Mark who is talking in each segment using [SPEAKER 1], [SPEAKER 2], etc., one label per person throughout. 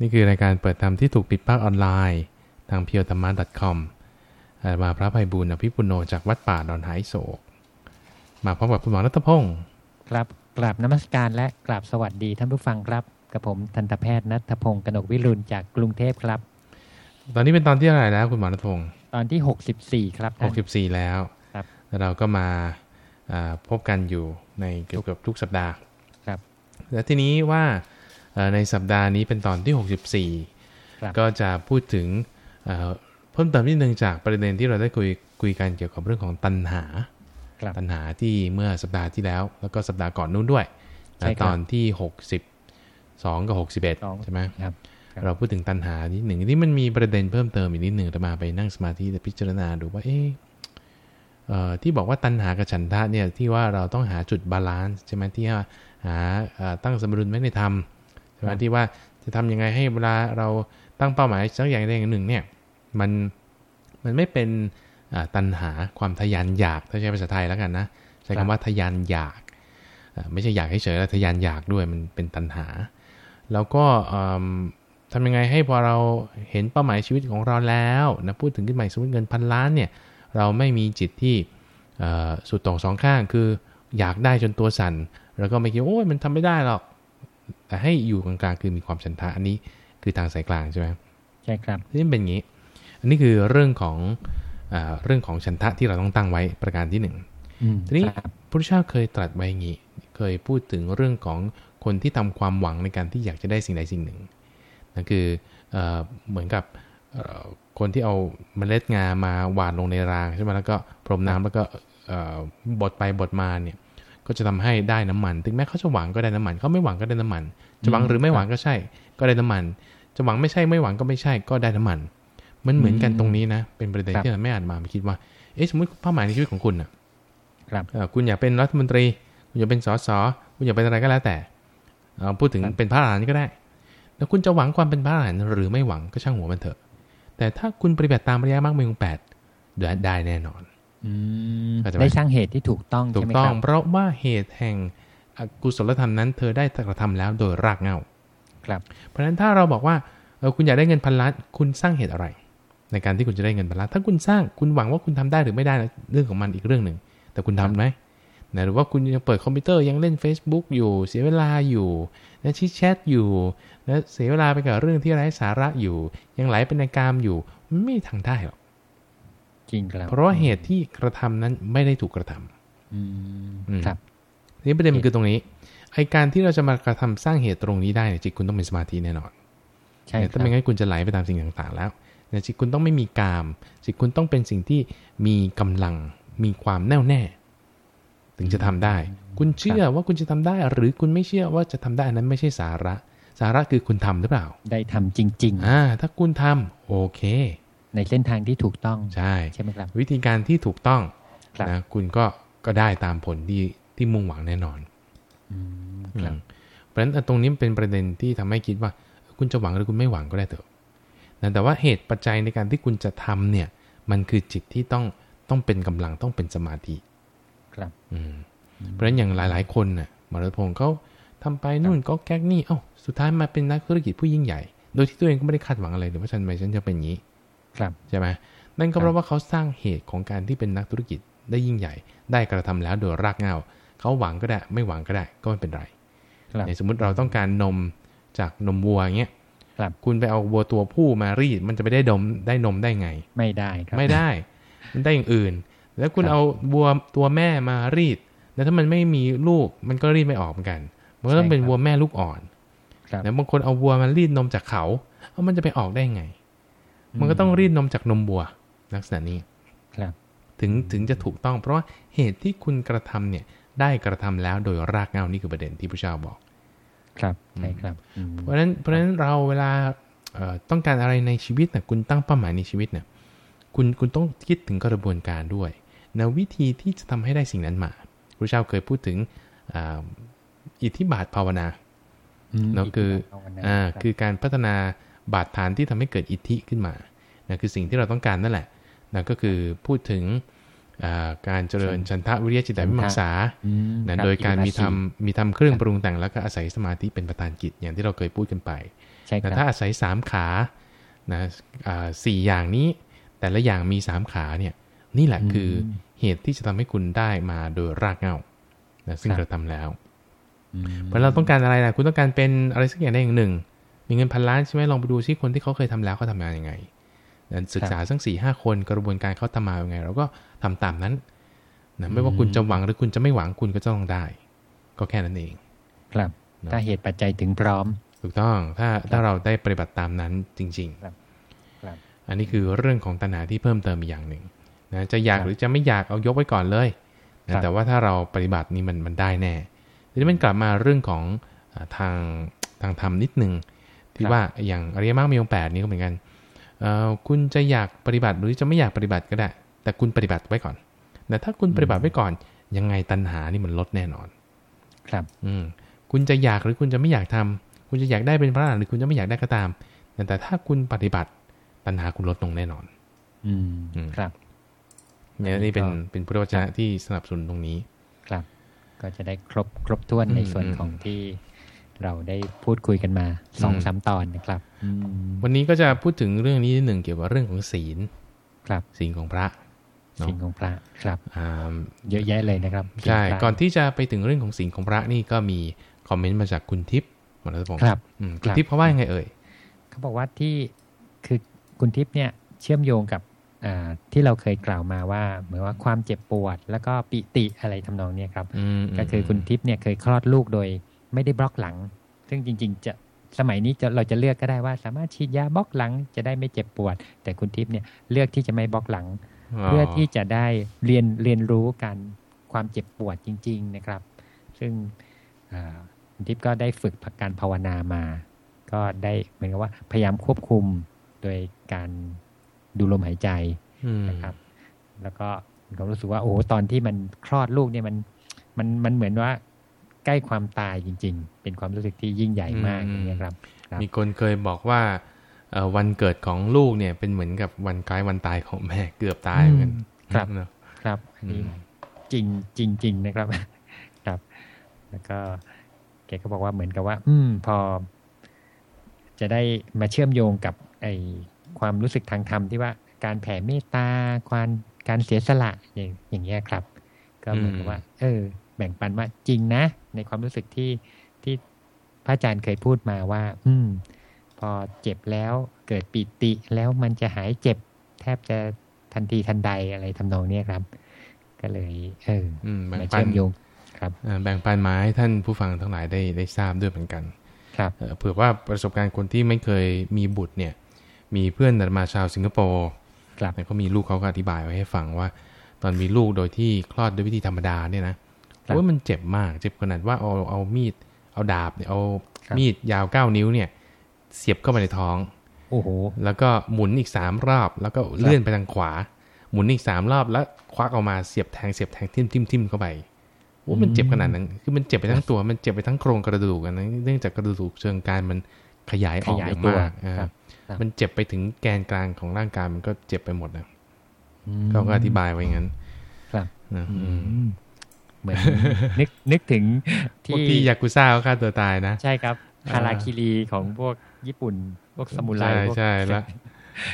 [SPEAKER 1] นี่คือรายการเปิดธรรมที่ถูกปิดภาคออนไลน์ ทางเพียวธรรมะ .com มาพระภัยบุญอภิปุโนจากวัดป่าดอนหายโศก มาพบกับคุณหมอรัตพงศ์
[SPEAKER 2] ครับกราบนมัสการและกราบสวัสดีท่านผู้ฟังครับ กับผมทันตแพทย์นัทพงศ์กนกวิรุณจากกรุงเทพครับ
[SPEAKER 1] ตอนนี้เป็นตอนที่เท่าไหร่แล้วคุณหมอรัตพงศ์
[SPEAKER 2] ตอนที่ 64 ครับท่าน
[SPEAKER 1] 64 แล้ว
[SPEAKER 2] ครับ
[SPEAKER 1] แล้วเราก็มาอ่าพบกันอยู่ในเกือบเกือบทุกสัปดาห์
[SPEAKER 2] ครับ
[SPEAKER 1] แล้วทีนี้ว่าเอ่อ ในสัปดาห์นี้เป็นตอนที่ 64
[SPEAKER 2] ครับ
[SPEAKER 1] ก็จะพูดถึงเอ่อเพิ่มเติมนิดนึงจากประเด็นที่เราได้คุยคุยกันเกี่ยวกับเรื่องของตัณหา
[SPEAKER 2] ครับ
[SPEAKER 1] ตัณหาที่เมื่อสัปดาห์ที่แล้ว แล้วก็สัปดาห์ก่อนนู้นด้วย
[SPEAKER 2] ใช่ครับ
[SPEAKER 1] ตอนที่ 62 กับ
[SPEAKER 2] สอง
[SPEAKER 1] 61 ใช่ไหม
[SPEAKER 2] ครับครับ
[SPEAKER 1] เราพูดถึงตัณหานิดหนึ่งที่มันมีประเด็นเพิ่มเติมอีกนิดหนึ่งจะมาไปนั่งสมาธิแต่พิจารณาดูว่าเอ๊ะเอ่อที่บอกว่าตัณหากับฉันทะเนี่ยที่ว่าเราต้องหาจุด balance ใช่ไหมที่ว่าหาเอ่อตั้งสมดุลไว้ในธรรมใช่ ไหมที่ว่าจะทำยังไงให้เวลาเราตั้งเป้าหมายสักอย่างใดอย่างหนึ่งเนี่ยมันมันไม่เป็นตัณหาความทะยานอยากถ้าใช้ภาษาไทยแล้วกันนะใช้
[SPEAKER 2] ครับ
[SPEAKER 1] คำว่าทะยานอยาก ไม่ใช่อยากเฉยๆแล้วทะยานอยากด้วยมันเป็นตัณหา แล้วก็อืมทำยังไงให้พอเราเห็นเป้าหมายชีวิตของเราแล้วนะพูดถึงขึ้นใหม่สมมติเงินพันล้านเนี่ยเราไม่มีจิตที่สุดต่งสองข้างคืออยากได้จนตัวสั่นแล้วก็ไม่คิดโอ้ยมันทำไม่ได้หรอก ให้อยู่กลางๆคือมีความฉันทะอันนี้คือทางสายกลางใช่ไหม
[SPEAKER 2] ใช่ครับ
[SPEAKER 1] ที่เป็นอย่างนี้ อันนี้คือเรื่องของอาเรื่องของฉันทะที่เราต้องตั้งไว้ประการที่หนึ่ง
[SPEAKER 2] อืม
[SPEAKER 1] ทีนี้
[SPEAKER 2] ครับ
[SPEAKER 1] พระพุทธเจ้าเคยตรัสไว้อย่างนี้เคยพูดถึงเรื่องของคนที่ทำความหวังในการที่อยากจะได้สิ่งใดสิ่งหนึ่งนั่นคือเออเหมือนกับเอ่อคนที่เอาเมล็ดงามาหว่านลงในรางใช่ไหมแล้วก็พรมน้ำแล้วก็เอ่อบดไปบดมาเนี่ย ก็จะทำให้ได้น้ำมัน ถึงแม้เขาจะหวังก็ได้น้ำมัน เขาไม่หวังก็ได้น้ำมัน จะหวังหรือไม่หวังก็ใช่ ก็ได้น้ำมัน จะหวังไม่ใช่ไม่หวังก็ไม่ใช่ ก็ได้น้ำมัน มันเหมือนกันตรงนี้นะ เป็นประเด็นที่เราไม่อาจมาไม่คิดว่า เอ๊ะสมมติเป้าหมายในชีวิตของคุณน่ะ
[SPEAKER 2] ครับ
[SPEAKER 1] เอ่อคุณอยากเป็นรัฐมนตรี คุณอยากเป็นสสคุณอยากเป็นอะไรก็แล้วแต่เอ่อพูดถึง
[SPEAKER 2] ครับ
[SPEAKER 1] เป็นพระอรหันต์ก็ได้ แล้วคุณจะหวังความเป็นพระอรหันต์หรือไม่หวังก็ช่างหัวมันเถอะ แต่ถ้าคุณปฏิบัติตามระยะมรรคมีองค์แปดเดี๋ยวได้แน่นอน
[SPEAKER 2] อืม
[SPEAKER 1] เข้าใจ ไหม
[SPEAKER 2] ได้สร้างเหตุที่ถูกต้อง
[SPEAKER 1] ถู
[SPEAKER 2] ใช่
[SPEAKER 1] ก
[SPEAKER 2] ไหม
[SPEAKER 1] ต้อ
[SPEAKER 2] ค
[SPEAKER 1] ง
[SPEAKER 2] รับ
[SPEAKER 1] เพราะว่าเหตุแห่งอกุศลธรรมนั้น เธอได้กระทำแล้วโดยรากเหง้า
[SPEAKER 2] ครับ
[SPEAKER 1] เพราะฉะนั้นถ้าเราบอกว่าเออคุณอยากได้เงินพันล้านคุณสร้างเหตุอะไร ในการที่คุณจะได้เงินพันล้านถ้าคุณสร้างคุณหวังว่าคุณทำได้หรือไม่ได้นะเรื่องของมันอีกเรื่องหนึ่ง แต่คุณทำไหมนะหรือว่าคุณยังเปิดคอมพิวเตอร์ยังเล่น Facebook อยู่ เสียเวลาอยู่นะชิดแชทอยู่นะเสียเวลาไปกับเรื่องที่ไร้สาระอยู่ ยังไหลเป็นในกามอยู่มันไม่ทางได้หรอก
[SPEAKER 2] จริงครับ
[SPEAKER 1] เพราะว่าเหตุที่กระทำนั้นไม่ได้ถูกกระทำ
[SPEAKER 2] อืม
[SPEAKER 1] อืม
[SPEAKER 2] ครับ
[SPEAKER 1] ทีนี่ประเด็นมันคือตรงนี้ไอการที่เราจะมากระทำสร้างเหตุตรงนี้ได้เนี่ยจิตคุณต้องเป็นสมาธิแน่นอน
[SPEAKER 2] ใช่ค
[SPEAKER 1] ถ้า
[SPEAKER 2] รับ
[SPEAKER 1] ไม่งั้นคุณจะไหลไปตามสิ่งต่างๆ แล้วเนี่ยจิตคุณต้องไม่มีกาม จิตคุณต้องเป็นสิ่งที่มีกำลังมีความแน่วแน่ ถึงจะทำได้ คุณเชื่อว่าคุณจะทำได้ หรือคุณไม่เชื่อว่าจะทำได้อันนั้นไม่ใช่สาระ สาระคือคุณทำหรือเปล่า
[SPEAKER 2] ได้ทำจริง
[SPEAKER 1] อ่า ถ้าคุณทำโอเค
[SPEAKER 2] ๆ ในเส้นทางที่ถูกต้อง
[SPEAKER 1] ใช่
[SPEAKER 2] ใช่ไหมครับ
[SPEAKER 1] วิธีการที่ถูกต้อง
[SPEAKER 2] ครับ
[SPEAKER 1] นะคุณก็ก็ได้ตามผลที่ที่มุ่งหวังแน่นอน
[SPEAKER 2] อืมครับ
[SPEAKER 1] อืมเพราะฉะนั้นตรงนี้เป็นประเด็นที่ทำให้คิดว่า คุณจะหวังหรือคุณไม่หวังก็ได้เถอะนะแต่ว่าเหตุปัจจัยในการที่คุณจะทำเนี่ย มันคือจิตที่ต้องต้องเป็นกำลังต้องเป็นสมาธิ
[SPEAKER 2] ครับ
[SPEAKER 1] อืมเพราะฉะนั้นอย่างหลาย ๆ คนน่ะมรดพงศ์เขาทำไปนู่นก็แก๊กนี่เอ้าสุดท้ายมาเป็นนักธุรกิจผู้ยิ่งใหญ่ โดยที่ตัวเองก็ไม่ได้คาดหวังอะไรเลยว่าฉันทำไมฉันจะเป็นอย่างนี้
[SPEAKER 2] ครับ
[SPEAKER 1] ใช่ไหมนั่นก็เพราะว่าเขาสร้างเหตุของการที่เป็นนักธุรกิจได้ยิ่งใหญ่ ได้กระทำแล้วโดยรากเหง้าเขาหวังก็ได้ไม่หวังก็ได้ก็ไม่เป็นไร
[SPEAKER 2] ครับ
[SPEAKER 1] ในสมมุติเราต้องการนมจากนมวัวอย่างเงี้ย
[SPEAKER 2] ครับ
[SPEAKER 1] คุณไปเอาวัวตัวผู้มารีด มันจะไปได้ดมได้นมได้ไง
[SPEAKER 2] ไม่ได้ครับ
[SPEAKER 1] ไม่ได้ มันได้อย่างอื่น แล้วคุณ
[SPEAKER 2] ครับ
[SPEAKER 1] เอาวัวตัวแม่มารีด แล้วถ้ามันไม่มีลูกมันก็รีดไม่ออกเหมือนกัน มันก็ต้องเป็นวัวแม่ลูกอ่อน
[SPEAKER 2] ครับ
[SPEAKER 1] แล้วบางคนเอาวัวมารีดนมจากเขาเอามันจะไปออกได้ไง มันก็ต้องรีดนมจากนมวัว ลักษณะนี้
[SPEAKER 2] ครับ
[SPEAKER 1] ถึงถึงจะถูกต้อง เพราะว่าเหตุที่คุณกระทำเนี่ย ได้กระทำแล้วโดยรากเหง้านี่คือประเด็นที่พระเจ้าบอก
[SPEAKER 2] ครับใช่ครับอืม
[SPEAKER 1] เพราะฉะนั้นเพราะฉะนั้นเราเวลาเอ่อต้องการอะไรในชีวิตนะคุณตั้งเป้าหมายในชีวิตนะคุณคุณต้องคิดถึงกระบวนการด้วยนะวิธีที่จะทำให้ได้สิ่งนั้นมาพระเจ้าเคยพูดถึงอ่าอิทธิบาทภาวนา
[SPEAKER 2] ม
[SPEAKER 1] เนาะคือ
[SPEAKER 2] ภาวนา
[SPEAKER 1] อ่า
[SPEAKER 2] รับ
[SPEAKER 1] คือการพัฒนา บาดฐานที่ทำให้เกิดอิทธิขึ้นมานะคือสิ่งที่เราต้องการนั่นแหละนะก็คือพูดถึงอ่าการเจริญชันทะวิริยะจิตตวิมังสา
[SPEAKER 2] อืม
[SPEAKER 1] นะครับโดยการมี
[SPEAKER 2] อิทธิบาท
[SPEAKER 1] ทำมีทำเครื่องปรุงแต่งแล้วก็อาศัยสมาธิเป็นประธานกิจอย่างที่เราเคยพูดกันไป
[SPEAKER 2] ใช่ค
[SPEAKER 1] แต่
[SPEAKER 2] รับ
[SPEAKER 1] ถ้าอาศัยสามขานะอ่าสี่อย่างนี้แต่ละอย่างมีสามขาเนี่ยนี่แหละคืออเหตุที่จะทำให้คุณได้มาโดยรากเหง้านะซึ่ง
[SPEAKER 2] ครับ
[SPEAKER 1] เราทำแล้ว
[SPEAKER 2] อืม
[SPEAKER 1] เพราะเราต้องการอะไรนะคุณต้องการเป็นอะไรสักอย่างใดอย่างหนึ่ง มีเงินพันล้านใช่ไหมลองไปดูซิคนที่เขาเคยทำแล้วเขาทำงานยังไงนะศึกษาสักสี่ห้าคนกระบวนการเขาทำมายังไง เราก็ทำตามนั้นนะไม่ว่าคุณจะหวังหรือคุณจะไม่หวังคุณก็จะต้องได้ ก็แค่นั้นเอง
[SPEAKER 2] ครับ
[SPEAKER 1] เนอะ
[SPEAKER 2] ถ้าเหตุปัจจัยถึงพร้อม
[SPEAKER 1] ถูกต้องถ้าถ้าเราได้ปฏิบัติตามนั้นจริง
[SPEAKER 2] ครับครับ
[SPEAKER 1] ๆอันนี้คือเรื่องของตัณหาที่เพิ่มเติมอีกอย่างหนึ่งนะจะอยาก
[SPEAKER 2] ครับ
[SPEAKER 1] หรือจะไม่อยากเอายกไว้ก่อนเลย
[SPEAKER 2] ครั
[SPEAKER 1] นะ
[SPEAKER 2] บ
[SPEAKER 1] แต่ว่าถ้าเราปฏิบัตินี่มันมันได้แน่ทีนี้มันกลับมาเรื่องของอ่าทางทางธรรมนิดหนึ่ง ที่ว่าอย่างอริยมรรคมีองค์แปดนี้ก็เหมือนกันเอ่อคุณจะอยากปฏิบัติหรือจะไม่อยากปฏิบัติก็ได้ แต่คุณปฏิบัติไว้ก่อนแต่ถ้าคุณปฏิบัติไว้ก่อน ยังไงตัณหานี่มันลดแน่นอน
[SPEAKER 2] ครับ
[SPEAKER 1] อืมคุณจะอยากหรือคุณจะไม่อยากทำคุณจะอยากได้เป็นพระอรหันต์หรือคุณจะไม่อยากได้ก็ตาม แต่แต่ถ้าคุณปฏิบัติตัณหาคุณลดลงแน่นอน
[SPEAKER 2] อืม
[SPEAKER 1] อืม
[SPEAKER 2] ครับ
[SPEAKER 1] เนี่ย
[SPEAKER 2] อันนี้
[SPEAKER 1] นี่เป็น
[SPEAKER 2] ก็
[SPEAKER 1] เป็นพุทธวจนะที่สนับสนุนตรงนี้
[SPEAKER 2] ครับ ก็จะได้ครบครบถ้วน
[SPEAKER 1] อืม
[SPEAKER 2] ในส่วน
[SPEAKER 1] อืม
[SPEAKER 2] ของที่ เราได้พูดคุยกันมาสอง
[SPEAKER 1] อืม
[SPEAKER 2] สามตอนนะครับอืม
[SPEAKER 1] วันนี้ก็จะพูดถึงเรื่องนี้นิดหนึ่งเกี่ยวกับเรื่องของศีล
[SPEAKER 2] ครับ
[SPEAKER 1] ศีลของพระเนอะ
[SPEAKER 2] สิ่งของพระครับ
[SPEAKER 1] อ่า
[SPEAKER 2] เยอะแยะเลยนะครับ
[SPEAKER 1] ใช่
[SPEAKER 2] สิ่งพระ
[SPEAKER 1] ก่อนที่จะไปถึงเรื่องของศีลของพระนี่ก็มีคอมเมนต์มาจากคุณทิพย์มรดพงศ์
[SPEAKER 2] ครับ
[SPEAKER 1] อืม
[SPEAKER 2] ค
[SPEAKER 1] คุณ
[SPEAKER 2] รับ
[SPEAKER 1] ทิพย์เขาว่ายังไงเอ่ย
[SPEAKER 2] เขาบอกว่าที่คือคุณทิพย์เนี่ยเชื่อมโยงกับอ่าที่เราเคยกล่าวมาว่า เหมือนว่าความเจ็บปวด แล้วก็ปิติอะไรทำนองเนี้ยครับ
[SPEAKER 1] อืม
[SPEAKER 2] ก็คือคุณทิพย์เนี่ยเคยคลอดลูกโดย ไม่ได้บล็อกหลัง ซึ่งจริง ๆ จะสมัยนี้จะเราจะเลือกก็ได้ว่า สามารถฉีดยาบล็อกหลังจะได้ไม่เจ็บปวด แต่คุณทิพย์เนี่ยเลือกที่จะไม่บล็อกหลัง เพื่อที่จะได้เรียนเรียนรู้การความเจ็บปวดจริง ๆ นะครับ ซึ่งอ่าคุณทิพย์ก็ได้ฝึกการภาวนามา ก็ได้เหมือนกับว่าพยายามควบคุมโดยการดูลมหายใจ
[SPEAKER 1] อืม
[SPEAKER 2] นะครับ แล้วก็มีความรู้สึกว่าโอ้โหตอนที่มันคลอดลูกเนี่ยมันมันมันเหมือนว่า ใกล้ความตายจริง ๆ เป็นความรู้สึกที่ยิ่งใหญ่มากอย่างเงี้ยครับครับ
[SPEAKER 1] มีคนเคยบอกว่าเอ่อวันเกิดของลูกเนี่ยเป็นเหมือนกับวันคล้ายวันตายของแม่เกือบตายเหมือนกัน
[SPEAKER 2] ครับ
[SPEAKER 1] เนอะ
[SPEAKER 2] ครับอันนี้
[SPEAKER 1] อืม
[SPEAKER 2] จริงจริงจริงนะครับครับ แล้วก็แกก็บอกว่าเหมือนกับว่า อืมพอ จะได้มาเชื่อมโยงกับ ไอความรู้สึกทางธรรมที่ว่าการแผ่เมตตาความการเสียสละอย่างอย่างเงี้ยครับ ก็เหมือนกับว่า เออ แบ่งปันว่าจริงนะ ในความรู้สึกที่ที่พระอาจารย์เคยพูดมาว่า อืม พอเจ็บแล้วเกิดปิติแล้วมันจะหายเจ็บ แทบจะทันทีทันใดอะไรทำนองเนี้ยครับ ก็เลย เออ
[SPEAKER 1] อืมแบ่ง
[SPEAKER 2] มา
[SPEAKER 1] ปั
[SPEAKER 2] เชื่
[SPEAKER 1] น
[SPEAKER 2] อมโยงครับ
[SPEAKER 1] อ่าแบ่งปันมาให้ท่านผู้ฟังทั้งหลายได้ได้ทราบด้วยเหมือนกัน
[SPEAKER 2] ครับ
[SPEAKER 1] เอ่อเผื่อว่าประสบการณ์คนที่ไม่เคยมีบุตรเนี่ย มีเพื่อนมาชาวสิงคโปร์
[SPEAKER 2] ครับ
[SPEAKER 1] เนี่ยเขามีลูกเขาก็อธิบายไว้ให้ฟังว่า ตอนมีลูกโดยที่คลอดด้วยวิธีธรรมดาเนี่ยนะ โอ้ยมันเจ็บมาก เจ็บขนาดว่าเอาเอามีด เอาดาบเนี่ยเอา
[SPEAKER 2] ครับ
[SPEAKER 1] มีดยาวเก้านิ้วเนี่ย เสียบเข้าไปในท้อง
[SPEAKER 2] โอ้โห
[SPEAKER 1] แล้วก็หมุนอีกสามรอบ แล้วก็เลื่อนไปทางขวา หมุนอีกสามรอบแล้วควักออกมาเสียบแทงเสียบแทงทิ่มทิ่มทิ่มเข้าไปโอ้มันเจ็บขนาดนั้น คือมันเจ็บไปทั้งตัว มันเจ็บไปทั้งโครงกระดูกอะนะเนื่องจากกระดูกเชิงกรานมันขยายออก
[SPEAKER 2] ขยาย
[SPEAKER 1] อย่าง
[SPEAKER 2] ตัว
[SPEAKER 1] มากอ่า
[SPEAKER 2] ครับครับ
[SPEAKER 1] มันเจ็บไปถึงแกนกลางของร่างกายมันก็เจ็บไปหมดนะ
[SPEAKER 2] อืม
[SPEAKER 1] เขาก็อธิบายไว้งั้น
[SPEAKER 2] ครับ
[SPEAKER 1] นะ
[SPEAKER 2] อื
[SPEAKER 1] อืม
[SPEAKER 2] ม เหมือนนึกนึกถึง
[SPEAKER 1] พวก
[SPEAKER 2] ที่
[SPEAKER 1] ที่ยากุซ่าเขาฆ่าตัวตายนะ
[SPEAKER 2] ใช่ครับ
[SPEAKER 1] อ่า
[SPEAKER 2] คาราคิรีของพวกญี่ปุ่น พวกสมุไร
[SPEAKER 1] ใช่
[SPEAKER 2] พวก
[SPEAKER 1] ใช่แล้ว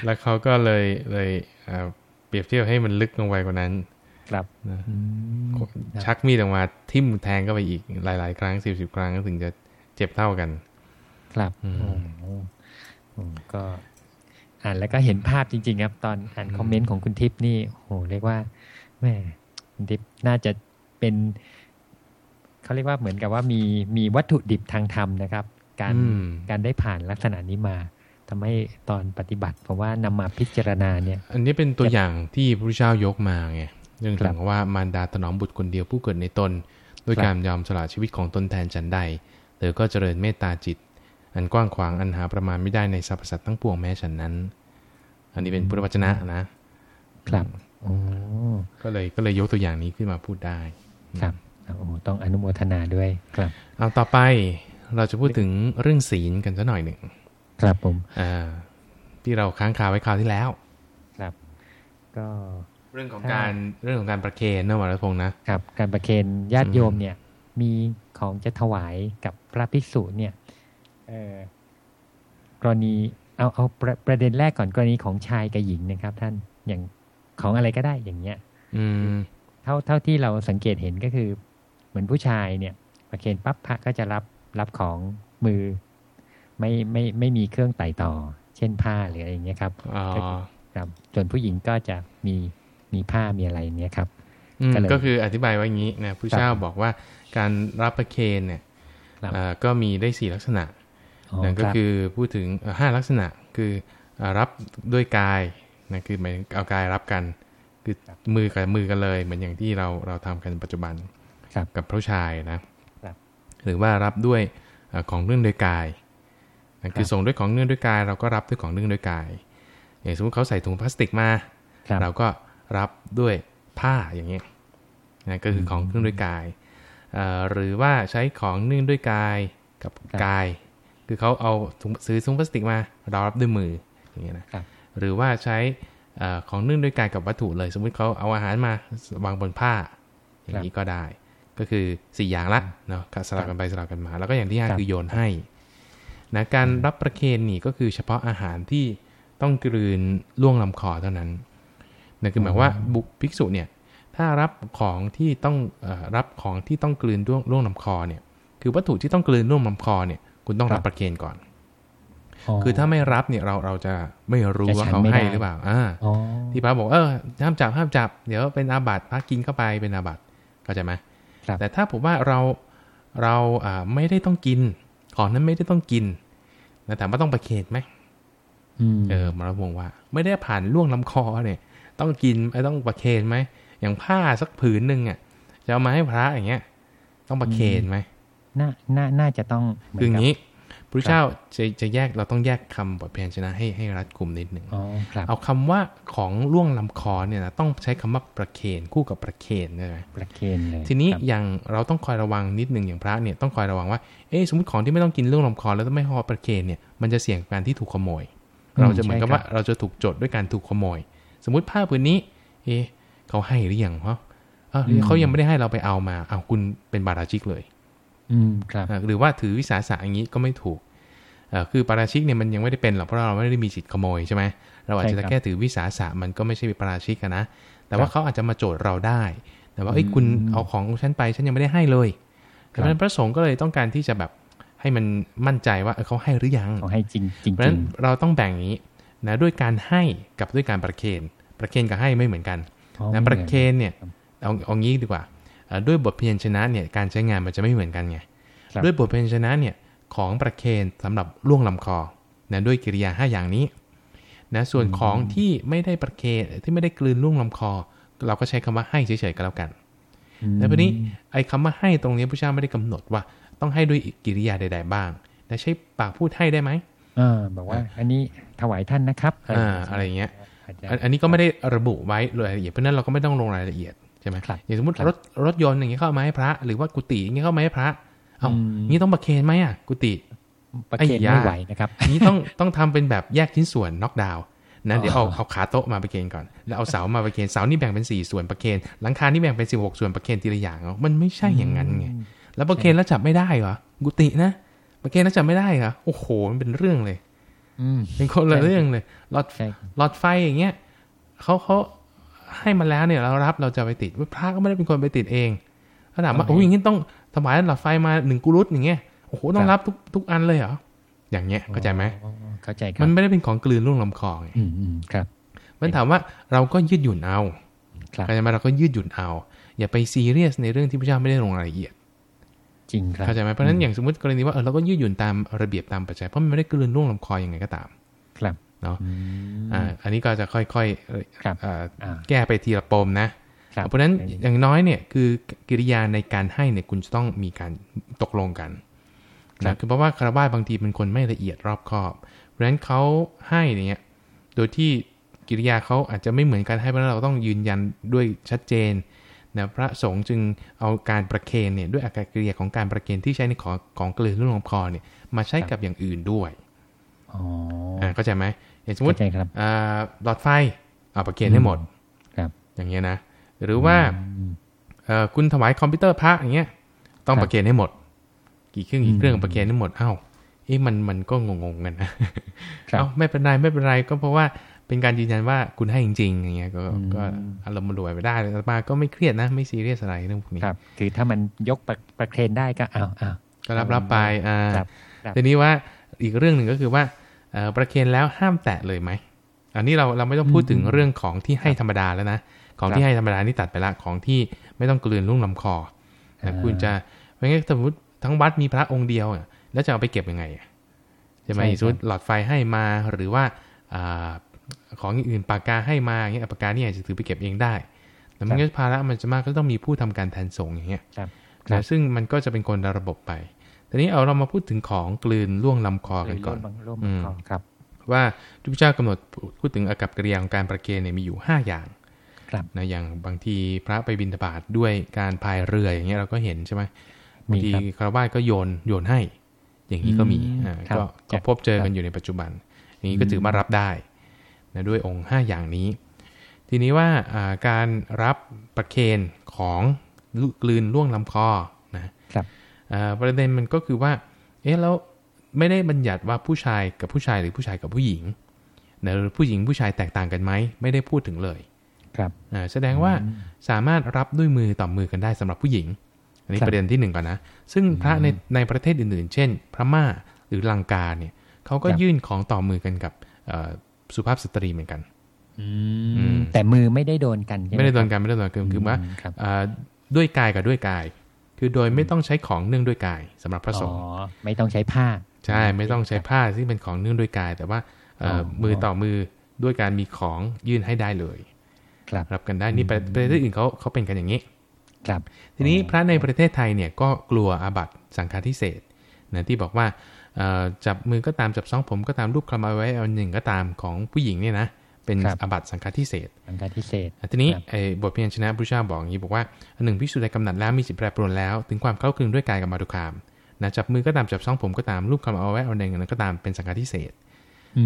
[SPEAKER 1] แล้วเขาก็เลยเลยเอ่อเปรียบเทียบให้มันลึกลงไปกว่านั้น
[SPEAKER 2] ครับ
[SPEAKER 1] นะ
[SPEAKER 2] อืม
[SPEAKER 1] ชักมีดออกมาทิ่มแทงเข้าไปอีกหลาย ๆ ครั้งสิบสิบครั้งถึงจะเจ็บเท่ากัน
[SPEAKER 2] ครับ
[SPEAKER 1] อืม
[SPEAKER 2] โอ้โหผมก็อ่านแล้วก็เห็นภาพจริง ๆ ครับ ตอนอ่านคอมเมนต์ของคุณทิพย์นี่โอ้โหเรียกว่าแม่คุณทิพย์น่าจะ เป็นเขาเรียกว่าเหมือนกับว่ามีมีวัตถุดิบทางธรรมนะครับ การ
[SPEAKER 1] อืม
[SPEAKER 2] การได้ผ่านลักษณะนี้มาทำให้ตอนปฏิบัติผมว่านำมาพิจารณาเนี่ย
[SPEAKER 1] อันนี้เป็นตัวอย่างที่พระพุทธเจ้ายกมาไงเรื่อง
[SPEAKER 2] ครั
[SPEAKER 1] ถึ
[SPEAKER 2] บ
[SPEAKER 1] งว่ามารดาถนอมบุตรคนเดียวผู้เกิดในตนด้วย
[SPEAKER 2] ครับ
[SPEAKER 1] การยอมสละชีวิตของตนแทนฉันใดเธอก็เจริญเมตตาจิต อันกว้างขวางอันหาประมาณไม่ได้ในสรรพสัตว์ทั้งปวงแม้ฉันนั้น อันนี้เป็นพุทธวจนะนะ ครับ
[SPEAKER 2] โอ้
[SPEAKER 1] ก็เลยก็เลยยกตัวอย่างนี้ขึ้นมาพูดได้
[SPEAKER 2] ครับโอ้โหต้องอนุโมทนาด้วยครับ
[SPEAKER 1] เอาต่อไปเราจะพูดถึงเรื่องศีลกันสักหน่อยหนึ่ง
[SPEAKER 2] ครับผม
[SPEAKER 1] อ่าที่เราค้างคาไว้คราวที่แล้ว
[SPEAKER 2] ครับ ก็
[SPEAKER 1] เรื่องของ
[SPEAKER 2] ครับ
[SPEAKER 1] การเรื่องของการประเคนนะหมอรัตพงษ์นะ
[SPEAKER 2] ครับ การประเคนญาติโยม
[SPEAKER 1] อืม
[SPEAKER 2] เนี่ย มีของจะถวายกับพระภิกษุเนี่ยเออกรณีเอาเอาประประเด็นแรกก่อนกรณีของชายกับหญิงนะครับ ท่านอย่างของอะไรก็ได้อย่างเงี้ย
[SPEAKER 1] อืม
[SPEAKER 2] เท่าเท่าที่เราสังเกตเห็นก็คือ เหมือนผู้ชายเนี่ยประเคนปั๊บพระก็จะรับรับของมือ ไม่ไม่ไม่มีเครื่องไต่ต่อ เช่นผ้าหรืออะไรอย่างเงี้ยครับ
[SPEAKER 1] อ๋อ
[SPEAKER 2] ครับส่วนผู้หญิงก็จะมีมีผ้ามีอะไรอย่างเงี้ยครับ
[SPEAKER 1] อืม
[SPEAKER 2] ก็เลย
[SPEAKER 1] ก็คืออธิบายไว้อย่างนี้นะผู้เจ้าบอกว่าการรับประเคนเนี่ย
[SPEAKER 2] ครับ
[SPEAKER 1] อ่าก็มีได้สี่ลักษณะ
[SPEAKER 2] อ๋อ
[SPEAKER 1] นั่นก็
[SPEAKER 2] รับ
[SPEAKER 1] คือพูดถึงเอ่อห้าลักษณะคืออ่ารับด้วยกายนะคือหมายถึงเอากายรับกัน คือมือกับมือกันเลย เหมือนอย่างที่เราเราทำกันปัจจุบัน
[SPEAKER 2] ครับ
[SPEAKER 1] กับผู้ชายนะครับหรือว่ารับด้วยเอ่อของเนื่องด้วยกายนะคือส่งด้วยของเนื่องด้วยกาย เราก็รับด้วยของเนื่องด้วยกาย อย่างสมมติเขาใส่ถุงพลาสติกมา
[SPEAKER 2] ครับ
[SPEAKER 1] เราก็รับด้วยผ้าอย่างเงี้ยนะก็คือของเครื่องด้วยกายเอ่อหรือว่าใช้ของนึ่งด้วยกายกับ
[SPEAKER 2] ครับ
[SPEAKER 1] กาย คือเขาเอาถุงซื้อถุงพลาสติกมา เรารับด้วยมืออย่างเงี้ยนะครับหรือว่าใช้เอ่อ ของนึ่งด้วยกายกับวัตถุเลย สมมุติเขาเอาอาหารมาวางบนผ้า อย่างนี้ก็ได้ ก็คือสี่อย่างละเนาะสลับกันไปสลับกันมา แล้วก็อย่างที่ห้า
[SPEAKER 2] ครับ
[SPEAKER 1] คือโยนให้นะการรับประเคนนี่ก็คือเฉพาะอาหารที่ต้องกลืนล่วงลำคอเท่านั้นนะคือหมายความว่าบุภิกษุเนี่ยถ้ารับของที่ต้องเออรับของที่ต้องกลืนล่วงล่วงลำคอเนี่ยคือวัตถุที่ต้องกลืนล่วงลำคอเนี่ยคุณต้อง
[SPEAKER 2] ครั
[SPEAKER 1] รับบประเคนก่อน
[SPEAKER 2] อ๋อ
[SPEAKER 1] คือถ้าไม่รับเนี่ยเราเราจะไม่รู้
[SPEAKER 2] จะ
[SPEAKER 1] ว่า
[SPEAKER 2] ฉัน
[SPEAKER 1] เขา
[SPEAKER 2] ไม่
[SPEAKER 1] ให้
[SPEAKER 2] ได้
[SPEAKER 1] หรือเปล่าอ่า
[SPEAKER 2] อ๋อ
[SPEAKER 1] ที่พระบอกเออห้ามจับห้ามจับ เดี๋ยวเป็นอาบัติพระกินเข้าไปเป็นอาบัติเข้าใจไหม
[SPEAKER 2] ครับ
[SPEAKER 1] แต่ถ้าผมว่าเราเราอ่าไม่ได้ต้องกิน ของนั้นไม่ได้ต้องกินนะแต่ว่าต้องประเคนไหม
[SPEAKER 2] อืม
[SPEAKER 1] เออมาระวงว่า ไม่ได้ผ่านล่วงลำคอเนี่ย ต้องกินไม่ต้องประเคนไหมอย่างผ้าสักผืนหนึ่งอะจะเอามาให้พระอย่างเงี้ย ต้องประเคนไหม
[SPEAKER 2] น่าน่าน่าจะต้องเหมื
[SPEAKER 1] คืออ
[SPEAKER 2] กั
[SPEAKER 1] ย่า
[SPEAKER 2] บ
[SPEAKER 1] งนี้ พระเจ้าจะจะแยกเราต้องแยกคำบทเพลงชนะให้ให้รัดกลุ่มนิดหนึ่ง
[SPEAKER 2] อ๋อครับ
[SPEAKER 1] เอาคำว่าของล่วงลำคอเนี่ยนะต้องใช้คำว่าประเคนคู่กับประเคนใช่ไหม
[SPEAKER 2] ประเคนเลย
[SPEAKER 1] ทีนี้
[SPEAKER 2] ครับ
[SPEAKER 1] อย่างเราต้องคอยระวังนิดหนึ่งอย่างพระเนี่ยต้องคอยระวังว่าเอ๊ะสมมติของที่ไม่ต้องกินเรื่องลำคอแล้วไม่พอประเคนเนี่ยมันจะเสี่ยงกับการที่ถูกขโมย เราจะเหมือนกับว่าเราจะถูกโจทย์ด้วยการถูกขโมย สมมุติผ้าผืนนี้ เอ๊ะเขาให้หรือยังเพราะเอ้าเขายังไม่ได้ให้เราไปเอามาเอาคุณเป็นบาราชิกเลย
[SPEAKER 2] อืมครับ
[SPEAKER 1] อ่าหรือว่าถือวิสาสะอย่างนี้ก็ไม่ถูกเอ่อคือปาราชิกเนี่ยมันยังไม่ได้เป็นหรอกเพราะเราไม่ได้มีสิทธิ์ขโมยใช่ไหมเราอาจจะ
[SPEAKER 2] ใช่ครับ
[SPEAKER 1] แค่ถือวิสาสะมันก็ไม่ใช่ปาราชิกอะนะแต่ว่า
[SPEAKER 2] ครับ
[SPEAKER 1] เขาอาจจะมาโจทย์เราได้แต่ว่าเอ้ย
[SPEAKER 2] อืม
[SPEAKER 1] คุณเอาของของฉันไปฉันยังไม่ได้ให้เลย
[SPEAKER 2] ครับ
[SPEAKER 1] ดังนั้นพระสงฆ์ก็เลยต้องการที่จะแบบให้มันมั่นใจว่าเออเขาให้หรือยัง
[SPEAKER 2] ขอให้จริงจริง
[SPEAKER 1] เพราะฉะนั้นเราต้องแบ่งอย่างนี้นะด้วยการให้กับด้วยการประเคน ประเคนกับให้ไม่เหมือนกันนะประเคนเนี่ยเอาเอางี้ดีกว่าเอ่อ ด้วยบทเพียนชนะเนี่ยการใช้งานมันจะไม่เหมือนกันไง
[SPEAKER 2] ครับ
[SPEAKER 1] ด้วยบทเพียนชนะเนี่ยของประเคนสำหรับล่วงลำคอนะด้วยกิริยาห้าอย่างนี้นะส่วนของที่ไม่ได้ประเคนที่ไม่ได้กลืนล่วงลำคอ เราก็ใช้คำว่าให้เฉยๆก็แล้วกัน
[SPEAKER 2] อืม
[SPEAKER 1] แล้วทีนี้ไอ้คำว่าให้ตรงนี้พระเจ้าไม่ได้กำหนดว่าต้องให้ด้วยกิริยาใด ๆ บ้างแต่ใช้ปากพูดให้ได้ไหม
[SPEAKER 2] อ่าบอกว่า อันนี้ถวายท่านนะครับ
[SPEAKER 1] อ่าอะไรอย่างเงี้ย
[SPEAKER 2] อาจจะ
[SPEAKER 1] อันอันนี้ก็ไม่ได้ระบุไว้รายละเอียดเพราะฉะนั้นเราก็ไม่ต้องลงรายละเอียด ใช่ไหม
[SPEAKER 2] ครับ
[SPEAKER 1] อย่างสมมติ
[SPEAKER 2] ครับ
[SPEAKER 1] รถรถยนต์อย่างเงี้ยเข้ามาให้พระ หรือว่ากุฏิอย่างเงี้ยเข้ามาให้พระเอ้า
[SPEAKER 2] อืม
[SPEAKER 1] งี้ต้องประเคนไหมอะกุฏิ
[SPEAKER 2] ประเคน
[SPEAKER 1] ไอ้ยา
[SPEAKER 2] ไม่ไหวนะครับ
[SPEAKER 1] นี้ต้องต้องทำเป็นแบบแยกชิ้นส่วนน็อกดาวน์นะ
[SPEAKER 2] อ๋อ
[SPEAKER 1] เดี๋ยวเอาเอาขาโต๊ะมาประเคนก่อน แล้วเอาเสามาประเคนเสานี่แบ่งเป็นสี่ส่วนประเคนหลังคานี่แบ่งเป็นสิบหกส่วนประเคนทีละอย่างเอามันไม่ใช่อย่างนั้นไงแล้วประเคนแล้วจับไม่ได้เหรอกุฏินะประเคนแล้วจับไม่ได้เหรอโอ้โหมันเป็นเรื่องเลย
[SPEAKER 2] อืม
[SPEAKER 1] เป็นคนละเรื่องเลยหลอด
[SPEAKER 2] ใช่
[SPEAKER 1] หลอดไฟอย่างเงี้ยเขาเขา ให้มาแล้วเนี่ยเรารับเราจะไปติดพระก็ไม่ได้เป็นคนไปติดเองถ้าถามว่า
[SPEAKER 2] โอเค
[SPEAKER 1] โอ้ยอย่างงี้ต้องถวายหลอดไฟมาหนึ่งกุรุตอย่างเงี้ยโอ้โหต้อง
[SPEAKER 2] ครับ
[SPEAKER 1] รับทุกทุกอันเลยเหรออย่างเงี้ยเข้าใจไหม
[SPEAKER 2] อ๋อเข้าใจครั
[SPEAKER 1] มั
[SPEAKER 2] บ
[SPEAKER 1] นไม่ได้เป็นของกลืนล่วงลำคอไง
[SPEAKER 2] อืมอืมครับ
[SPEAKER 1] มันถามว่าเราก็ยืดหยุ่นเอา
[SPEAKER 2] ครับ
[SPEAKER 1] เข้าใจไหมเราก็ยืดหยุ่นเอา อย่าไปซีเรียสในเรื่องที่พระเจ้าไม่ได้ลงรายละเอียด
[SPEAKER 2] จริงครับ
[SPEAKER 1] เข้าใจไหมเพราะฉะนั้นอย่างสมมติกรณีว่าเออเราก็ยืดหยุ่นตามระเบียบตามปัจจัยเพราะมันไม่ได้กลืนล่วงลำคอยังไงก็ตาม
[SPEAKER 2] ครับ
[SPEAKER 1] เนาะ
[SPEAKER 2] อืม
[SPEAKER 1] อ่าอันนี้ก็จะค่อยๆเอ่อ
[SPEAKER 2] ครับ
[SPEAKER 1] เอ่อ
[SPEAKER 2] อ่า
[SPEAKER 1] แก้ไปทีละปมนะ
[SPEAKER 2] ครับ
[SPEAKER 1] เพราะฉะนั้นอย่างน้อยเนี่ยคือกิริยาในการให้เนี่ยคุณจะต้องมีการตกลงกัน
[SPEAKER 2] ครั
[SPEAKER 1] นะ
[SPEAKER 2] บ
[SPEAKER 1] คือเพราะว่าคารวะบางทีเป็นคนไม่ละเอียดรอบคอบ เพราะฉะนั้นเขาให้เนี่ยโดยที่กิริยาเขาอาจจะไม่เหมือนกันให้เพราะฉะนั้นเราต้องยืนยันด้วยชัดเจนนะพระสงฆ์จึงเอาการประเคนเนี่ยด้วยอาการกิริยาของการประเคนที่ใช้ในของของกลืนลูกลำคอเนี่ยมาใช้กับอย่างอื่นด้วย
[SPEAKER 2] อ๋อ
[SPEAKER 1] อ่าเข้าใจไหมอย่าง สมม
[SPEAKER 2] เข้า
[SPEAKER 1] ติ
[SPEAKER 2] ใจครับ
[SPEAKER 1] อ่าหลอดไฟเอาประเคนให้หมด
[SPEAKER 2] ครับ
[SPEAKER 1] อย่างเงี้ยนะ หรือว่า
[SPEAKER 2] อืม
[SPEAKER 1] เอ่อคุณถวายคอมพิวเตอร์พระอย่างเงี้ย ต้อง
[SPEAKER 2] ครับ
[SPEAKER 1] ประเคนให้หมด กี่เครื่องกี่เครื่อง
[SPEAKER 2] อืม
[SPEAKER 1] ประเคนให้หมดเอ้าเออ๊ะมันมันก็งงๆกันนะเอ้าไม่เป็นไรไม่เป็นไรก็เพราะว่าเป็นการยืนยันว่าคุณให้จริงๆอย่างเงี้ยก็ก็อารมณ์มันรวยไปได้แต่มาก็ไม่เครียดนะ ไม่ซีเรียสอะไรเรื่องพวกนี้
[SPEAKER 2] ครับ คือถ้ามันยกประประเคนได้ก็เอาเอา
[SPEAKER 1] ก็รับรับไปอ่าทีนี้ว่าอีกเรื่องหนึ่งก็คือว่า ประเคนแล้วห้ามแตะเลยไหมอันนี้เราเราไม่ต้องพูดถึงเรื่องของที่ให้ธรรมดาแล้วนะของที่ให้ธรรมดานี่ตัดไปละของที่ไม่ต้องกลืนลุ่งลำคอแต่คุณจะเพราะงั้นสมมติทั้งวัดมีพระองค์เดียวแล้วจะเอาไปเก็บยังไงใช่ไหมสมมติหลอดไฟให้มาหรือว่าของอื่นปากกาให้มาอย่างเงี้ยปากกานี่อาจจะถือไปเก็บเองได้แต่มันก็ภาระมันจะมากก็ต้องมีผู้ทำการแทนส่งอย่างเงี้ยนะซึ่งมันก็จะเป็นคนระบบไป ทีนี้เอาเรามาพูดถึงของกลืนล่วงลำคอกันก่อน
[SPEAKER 2] ครับ
[SPEAKER 1] ว่าทุกเจ้ากำหนดพูดถึงอากับกิริยาของการประเคนเนี่ยมีอยู่ 5 อย่างนะอย่างบางทีพระไปบินทบาทด้วยการพายเรืออย่างเงี้ยเราก็เห็นใช่ไหมบางทีคารวะก็โยนโยนให้ อย่างนี้ก็มีก็ก็พบเจอกันอยู่ในปัจจุบัน อย่างนี้ก็ถือว่ารับได้นะด้วยองค์ 5 อย่างนี้ ทีนี้ว่าการรับประเคนของกลืนล่วงลำคอนะครับ ประเด็นมันก็คือว่า เอ๊ะแล้วไม่ได้บัญญัติว่าผู้ชายกับผู้ชายหรือผู้ชายกับผู้หญิงนะผู้หญิงผู้ชายแตกต่างกันไหมไม่ได้พูดถึงเลย
[SPEAKER 2] ครับ
[SPEAKER 1] แสดงว่าสามารถรับด้วยมือต่อมือกันได้สำหรับผู้หญิง อันนี้ประเด็นที่หนึ่งก่อนนะ ซึ่งพระในในประเทศอื่นๆ เช่น พม่าหรือลังกาเนี่ยเขาก็ยื่นของต่อมือกันกับสุภาพสตรีเหมือนกัน
[SPEAKER 2] แต่มือไม่ได้โดนกัน
[SPEAKER 1] ไม่ได้โดนกันไม่ได้โดนกันคือว่าด้วยกายกับด้วยกาย คือโดยไม่ต้องใช้ของเนื่องด้วยกายสำหรับพระสงฆ์
[SPEAKER 2] ไม่ต้องใช้ผ้า
[SPEAKER 1] ใช่ไม่ต้องใช้ผ้าที่เป็นของเนื่องด้วยกาย แต่ว่ามือต่อมือด้วยการมีของยื่นให้ได้เลย
[SPEAKER 2] ครับ
[SPEAKER 1] รับกันได้นี่ประเทศอื่นเขาเขาเป็นกันอย่างนี้
[SPEAKER 2] ครับ
[SPEAKER 1] ทีนี้พระในประเทศไทยเนี่ยก็กลัวอาบัตสังฆาทิเศษนะที่บอกว่าจับมือก็ตามจับซองผมก็ตามรูปคลำเอาไว้เอาหนึ่งก็ตามของผู้หญิงเนี่ยนะ เป็นอบัตสังฆาทิเศษ
[SPEAKER 2] สังฆาทิเศษ
[SPEAKER 1] ทีนี้ไอ้บทเพียรชนะพุทธเจ้าบอกอย่างนี้บอกว่าหนึ่งพิสูจน์ใดกำหนัดแล้วมีจิตแปรปรวนแล้ว ถึงความเข้าคลึงด้วยกายกับมาตุคามนะจับมือก็ตามจับซองผมก็ตามรูปคำเอาไว้เอาหนึ่งนั้นก็ตามเป็นสังฆาทิเศษ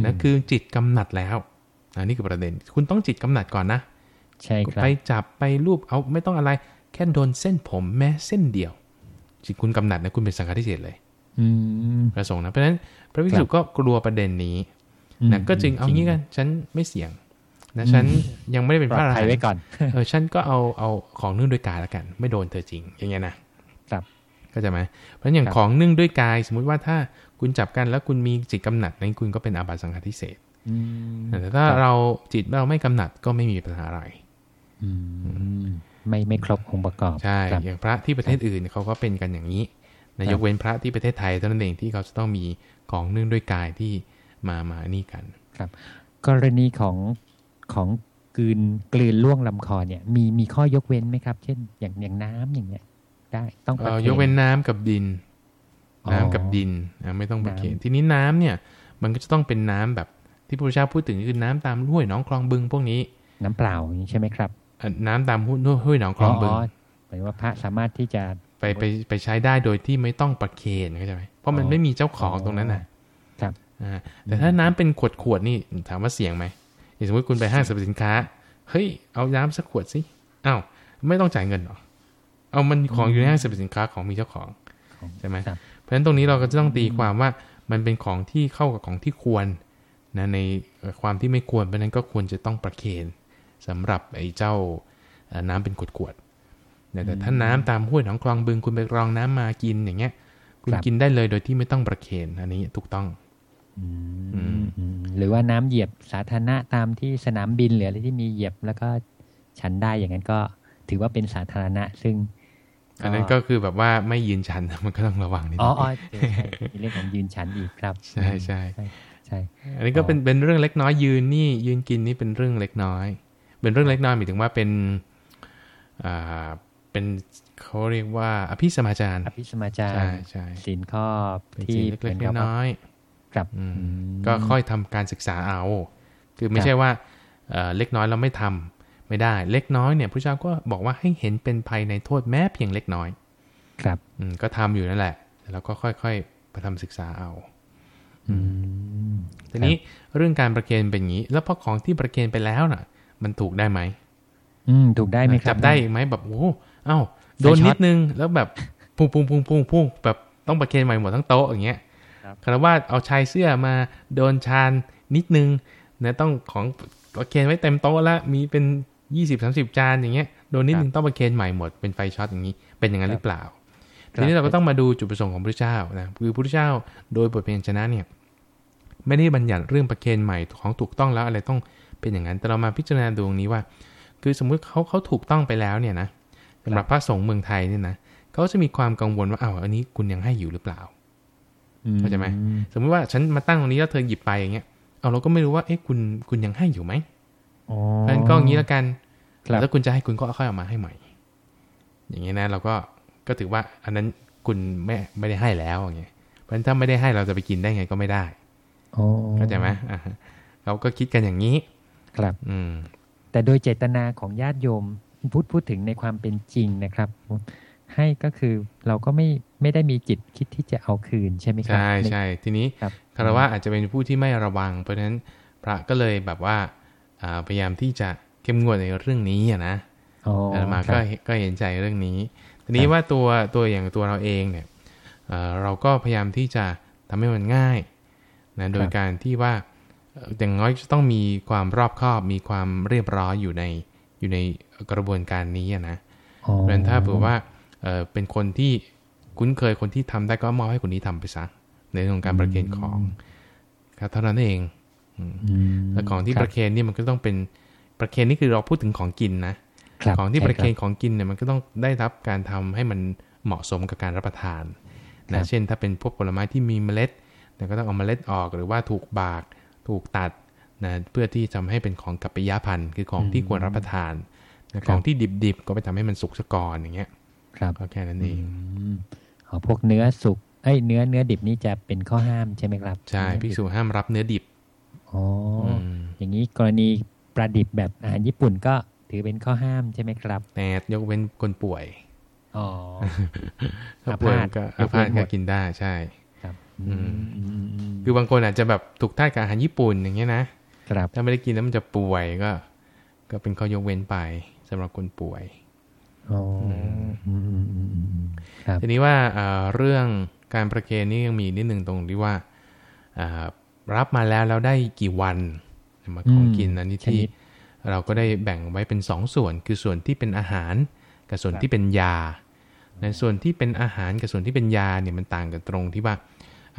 [SPEAKER 1] นะคือจิตกำหนัดแล้วอันนี้คือประเด็น คุณต้องจิตกำหนัดก่อนนะ
[SPEAKER 2] ใช่ครับ
[SPEAKER 1] ไปจับไปรูปเอาไม่ต้องอะไร แค่โดนเส้นผมแม้เส้นเดียว จิตคุณกำหนัดนะคุณเป็นสังฆาทิเศษเลยประสงค์นะเพราะฉะนั้นพระวิสุก็กลัวประเด็นนี้ นะก็จึงเอางี้กัน ฉันไม่เสี่ยงนะฉันยังไม่ได้เป็นพระอรหันต์
[SPEAKER 2] ไว้ก่อน
[SPEAKER 1] เออฉันก็เอาเอาของนึ่งด้วยกายแล้วกัน ไม่โดนเธอจริง อย่างเงี้ยนะครับก็จะไหมเพราะอย่างของนึ่งด้วยกาย สมมุติว่าถ้าคุณจับกันแล้วคุณมีจิตกำหนัดนั้นคุณก็เป็นอาบัติสังฆาทิเศษแต่ถ้าเราจิตเราไม่กำหนัดก็ไม่มีปัญหาอะไร
[SPEAKER 2] ไม่ไม่ครบองค์ประกอบ
[SPEAKER 1] ใช่อย่างพระที่ประเทศอื่นเขาก็เป็นกันอย่างนี้นายกเว้นพระที่ประเทศไทยเท่านั้นเองที่เขาจะต้องมีของนึ่งด้วยกายที่ มามานี่กัน
[SPEAKER 2] ครับ กรณีของของกลืนกลืนล่วงลำคอเนี่ย มีมีข้อยกเว้นไหมครับ เช่น อย่างอย่างน้ำอย่างเงี้ย ได้ต้อง
[SPEAKER 1] เยกเว้นน้ำกับดิน น้ำกับดินไม่ต้องประเคนทีนี้น้ำเนี่ย มันก็จะต้องเป็นน้ำแบบที่พระพุทธเจ้าพูดถึงคือน้ำตามห้วยหนองคลองบึงพวกนี้
[SPEAKER 2] น้ำเปล่าอย่างนี้ใช่ไหมครับ
[SPEAKER 1] น้ำตามห้วยหนองคลองบึง
[SPEAKER 2] หมายว่าพระสามารถที่จะ
[SPEAKER 1] ไปไปไปใช้ได้โดยที่ไม่ต้องประเคนเข้าใจไหมเพราะมันไม่มีเจ้าของตรงนั้นน่ะ
[SPEAKER 2] ครับ
[SPEAKER 1] แต่ถ้าน้ำเป็นขวดขวดนี่ถามว่าเสี่ยงไหมสมมติคุณไปห้างสรรพสินค้า เฮ้ย เอาน้ำสักขวดสิอ้าวไม่ต้องจ่ายเงินหรอ เอามันของอยู่ในห้างสรรพสินค้าของมีเจ้าของใช่ไหมเพราะฉะนั้นตรงนี้เราก็จะต้องตีความว่ามันเป็นของที่เข้ากับของที่ควรนะในความที่ไม่ควรเพราะนั้นก็ควรจะต้องประเคนสำหรับไอ้เจ้าน้ำเป็นขวดๆแต่ถ้าน้ำตามห้วยหนองคลองบึงคุณไปรองน้ำมากินอย่างเงี้ย คุณกินได้เลยโดยที่ไม่ต้องประเคนอันนี้ถูกต้อง
[SPEAKER 2] หรือว่าน้ำเหยียบสาธารณะตามที่สนามบินหรืออะไรที่มีเหยียบแล้วก็ชันได้อย่างนั้นก็ถือว่าเป็นสาธารณะ ซึ่ง
[SPEAKER 1] อันนั้นก็คือแบบว่าไม่ยืนชันมันก็ต้องระวังนิดนึ
[SPEAKER 2] งอ๋อเรื่องของยืนชันอีกครับ
[SPEAKER 1] ใช่ใช่
[SPEAKER 2] ใช่
[SPEAKER 1] อันนี้ก็เป็นเป็นเรื่องเล็กน้อยยืนนี่ยืนกินนี่เป็นเรื่องเล็กน้อย เป็นเรื่องเล็กน้อยหมายถึงว่าเป็นอ่าเป็นเขาเรียกว่า อภิสมาจาร
[SPEAKER 2] อภิสมาจารใช่
[SPEAKER 1] ใช่
[SPEAKER 2] สินข้อที่
[SPEAKER 1] เล็กๆน้อย
[SPEAKER 2] ครับ
[SPEAKER 1] ก็ค่อยทำการศึกษาเอา คือไม่ใช่ว่าเล็กน้อยเราไม่ทำไม่ได้ เล็กน้อยเนี่ยพระเจ้าก็บอกว่าให้เห็นเป็นภัยในโทษแม้เพียงเล็กน้อย
[SPEAKER 2] ครับ
[SPEAKER 1] ก็ทำอยู่นั่นแหละแล้วก็ค่อยๆไปทำศึกษาเอาทีนี้เรื่องการประเคนเป็นอย่างนี้ แล้วพอของที่ประเคนไปแล้วน่ะ มันถูกได้ไหม
[SPEAKER 2] อืมถูกได้ไหมครับ
[SPEAKER 1] จับได้ไหมแบบโอ้เอ้าโดนนิดนึงแล้วแบบพุ่งพุ่งพุ่งพุ่งพุ่งแบบต้องประเคนใหม่หมดทั้งโต๊ะอย่างเงี้ย คารวะเอาชายเสื้อมาโดนชานนิดนึงนะต้องของประเคนไว้เต็มโต๊ะแล้วมีเป็นยี่สิบสาสิบจานอย่างเงี้ยโดนนิดนึงต้องประเคนใหม่หมดเป็นไฟช็อตอย่างนี้ เป็นอย่างนั้นหรือเปล่าทีนี้เราก็ต้องมาดูจุดประสงค์ของพระเจ้านะคือพระเจ้าโดยบทเพลงชนะเนี่ยไม่ได้บัญญัติเรื่องประเคนใหม่ของถูกต้องแล้วอะไรต้องเป็นอย่างนั้นแต่เรามาพิจารณาดูตรงนี้ว่า คือสมมุติเขาเขาถูกต้องไปแล้วเนี่ยนะสำหรับพระสงฆ์เมืองไทยเนี่ยนะเขาจะมีความกังวลว่าอ้าวอันนี้คุณยังให้อยู่หรือเปล่า เข้าใจไหมสมมติว่าฉันมาตั้งตรงนี้แล้วเธอหยิบไปอย่างเงี้ยเอาเราก็ไม่รู้ว่าเอ๊ะคุณคุณยังให้อยู่ไหมเพราะฉะนั้นก็อย่างนี้แล้วกันแล้วคุณจะให้คุณก็ค่อยเอามาให้ใหม่ อย่างเงี้ยนะเราก็ก็ถือว่าอันนั้นคุณไม่ไม่ได้ให้แล้วอย่างเงี้ยเพราะฉะนั้นถ้าไม่ได้ให้เราจะไปกินได้ไงก็ไม่ได้เข้าใจไหมเราก็คิดกันอย่างนี้
[SPEAKER 2] ครับ
[SPEAKER 1] อืม
[SPEAKER 2] แต่โดยเจตนาของญาติโยมพูดพูดถึงในความเป็นจริงนะครับ ให้ก็คือเราก็ไม่ไม่ได้มีจิตคิดที่จะเอาคืนใช่ไหมครับ
[SPEAKER 1] ใช่ใช่ทีนี้คารวะอาจจะเป็นผู้ที่ไม่ระวัง เพราะฉะนั้นพระก็เลยแบบว่าพยายามที่จะเข้มงวดในเรื่องนี้อะนะอามาก็ก็เห็นใจเรื่องนี้ ทีนี้ว่าตัวตัวอย่างตัวเราเองเนี่ยเราก็พยายามที่จะทำให้มันง่ายนะโดยการที่ว่าอย่างน้อยจะต้องมีความรอบคอบมีความเรียบร้อยอยู่ในอยู่ในกระบวนการนี้นะเพราะฉะนั้นถ้าเผื่อว่า เป็นคนที่คุ้นเคยคนที่ทำได้ก็มอบให้คนนี้ทำไปซะในเรื่องการประเคนของครับเท่านั้นเองแต่ของที่ประเคนนี่มันก็ต้องเป็นประเคนนี่คือเราพูดถึงของกินนะของที่ประเคนของกินเนี่ยมันก็ต้องได้รับการทำให้มันเหมาะสมกับการรับประทานนะเช่น ถ้าเป็นพวกผลไม้ที่มีเมล็ดก็ต้องเอาเมล็ดออกหรือว่าถูกบากถูกตัดนะเพื่อที่ทำให้เป็นของกัปปิยาพันธ์คือของที่ควรรับประทานของที่ดิบๆก็ไปทำให้มันสุกซะก่อนอย่างเงี้ย
[SPEAKER 2] ครับ
[SPEAKER 1] ก็แค่นั้นเอง
[SPEAKER 2] อ๋อพวกเนื้อสุกเอ้ยเนื้อเนื้อดิบนี่จะเป็นข้อห้ามใช่ไหมครับ
[SPEAKER 1] ใช่พิสูจห้ามรับเนื้อดิบ
[SPEAKER 2] อ๋ออย่างนี้กรณีปลาดิบแบบอาหารญี่ปุ่นก็ถือเป็นข้อห้ามใช่ไหมครับ
[SPEAKER 1] แต่ยกเว้นคนป่วย
[SPEAKER 2] อ๋อ
[SPEAKER 1] ถ้าป่วยก็อาพาธก็กินได้ใช่ครับคือบางคนอาจจะแบบถูกท่ากับอาหารญี่ปุ่นอย่างเงี้ยนะครับถ้าไม่ได้กินแล้วมันจะป่วยก็ ก็เป็นข้อยกเว้นไปสำหรับคนป่วย ทีนี้ว่าเรื่องการประเคนนี่ยังมีนิดหนึ่งตรงที่ว่ารับมาแล้วแล้วได้กี่วันมาของกินอันนี้ที่เราก็ได้แบ่งไว้เป็นสองส่วน คือส่วนที่เป็นอาหารกับส่วนที่เป็นยา ในส่วนที่เป็นอาหารกับส่วนที่เป็นยาเนี่ยมันต่างกันตรงที่ว่า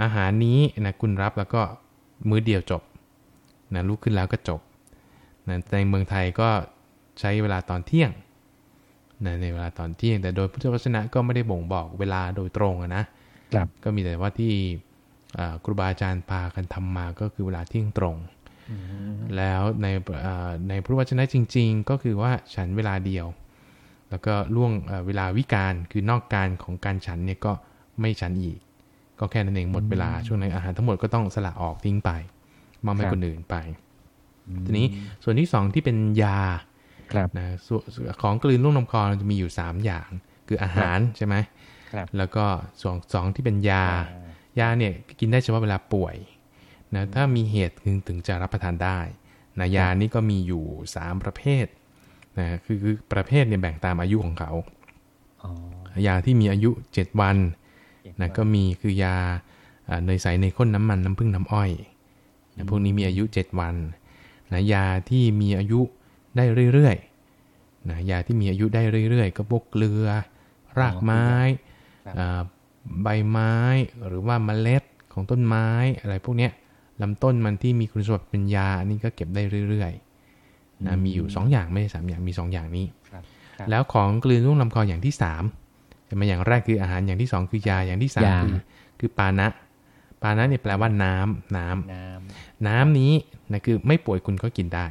[SPEAKER 1] อาหารนี้นะคุณรับแล้วก็มื้อเดียวจบนะลุกขึ้นแล้วก็จบนะในเมืองไทยก็ใช้เวลาตอนเที่ยงนะ ในเวลาตอนเที่ยงแต่โดยพุทธวจนะก็ไม่ได้บ่งบอกเวลาโดยตรงนะครับก็มีแต่ว่าที่ครูบาอาจารย์พากันทำมาก็คือเวลาเที่ยงตรงแล้วในในพุทธวจนะจริง ๆ ก็คือว่าฉันเวลาเดียว แล้วก็ล่วงเวลาวิการคือนอกการของการฉันเนี่ยก็ไม่ฉันอีก ก็แค่นั้นเองหมดเวลาช่วงนั้นอาหารทั้งหมดก็ต้องสละออกทิ้งไปมอบให้คนอื่นไป ทีนี้ส่วนที่สองที่เป็นยา
[SPEAKER 2] ครับ
[SPEAKER 1] นะของกลืนลุ่มลำคอจะมีอยู่สามอย่าง คืออาหารใช่ไหม
[SPEAKER 2] ครับ
[SPEAKER 1] แล้วก็สองสองที่เป็นยา ยาเนี่ยกินได้เฉพาะเวลาป่วยนะถ้ามีเหตุถึงถึงจะรับประทานได้นะยานี้ก็มีอยู่สามประเภทนะคือคือประเภทเนี่ยแบ่งตามอายุของเขายาที่มีอายุเจ็ดวันนะก็มีคือยาเนยใสในข้นน้ำมันน้ำผึ้งน้ำอ้อยนะพวกนี้มีอายุเจ็ดวันนะยาที่มีอายุ ได้เรื่อยๆนะยาที่มีอายุได้เรื่อยๆ ก็พวกเกลือ รากไม้ใบไม้หรือว่าเมล็ดของต้นไม้อะไรพวกเนี้ยลำต้นมันที่มีคุณสมบัติเป็นยาอันนี้ก็เก็บได้เรื่อยๆนะมีอยู่ 2 อย่างไม่ใช่สอย่างมี 2 อย่างนี้แล้วของกลืนรุ่งลำคออย่างที่3เป็นมาอย่างแรกคืออาหารอย่างที่2คือยาอย่างที่3คือคือปานะ ปานะเนี่ยแปลว่าน้ำน้ำน้ำนี้นะคือไม่ป่วยคุณก็กินได้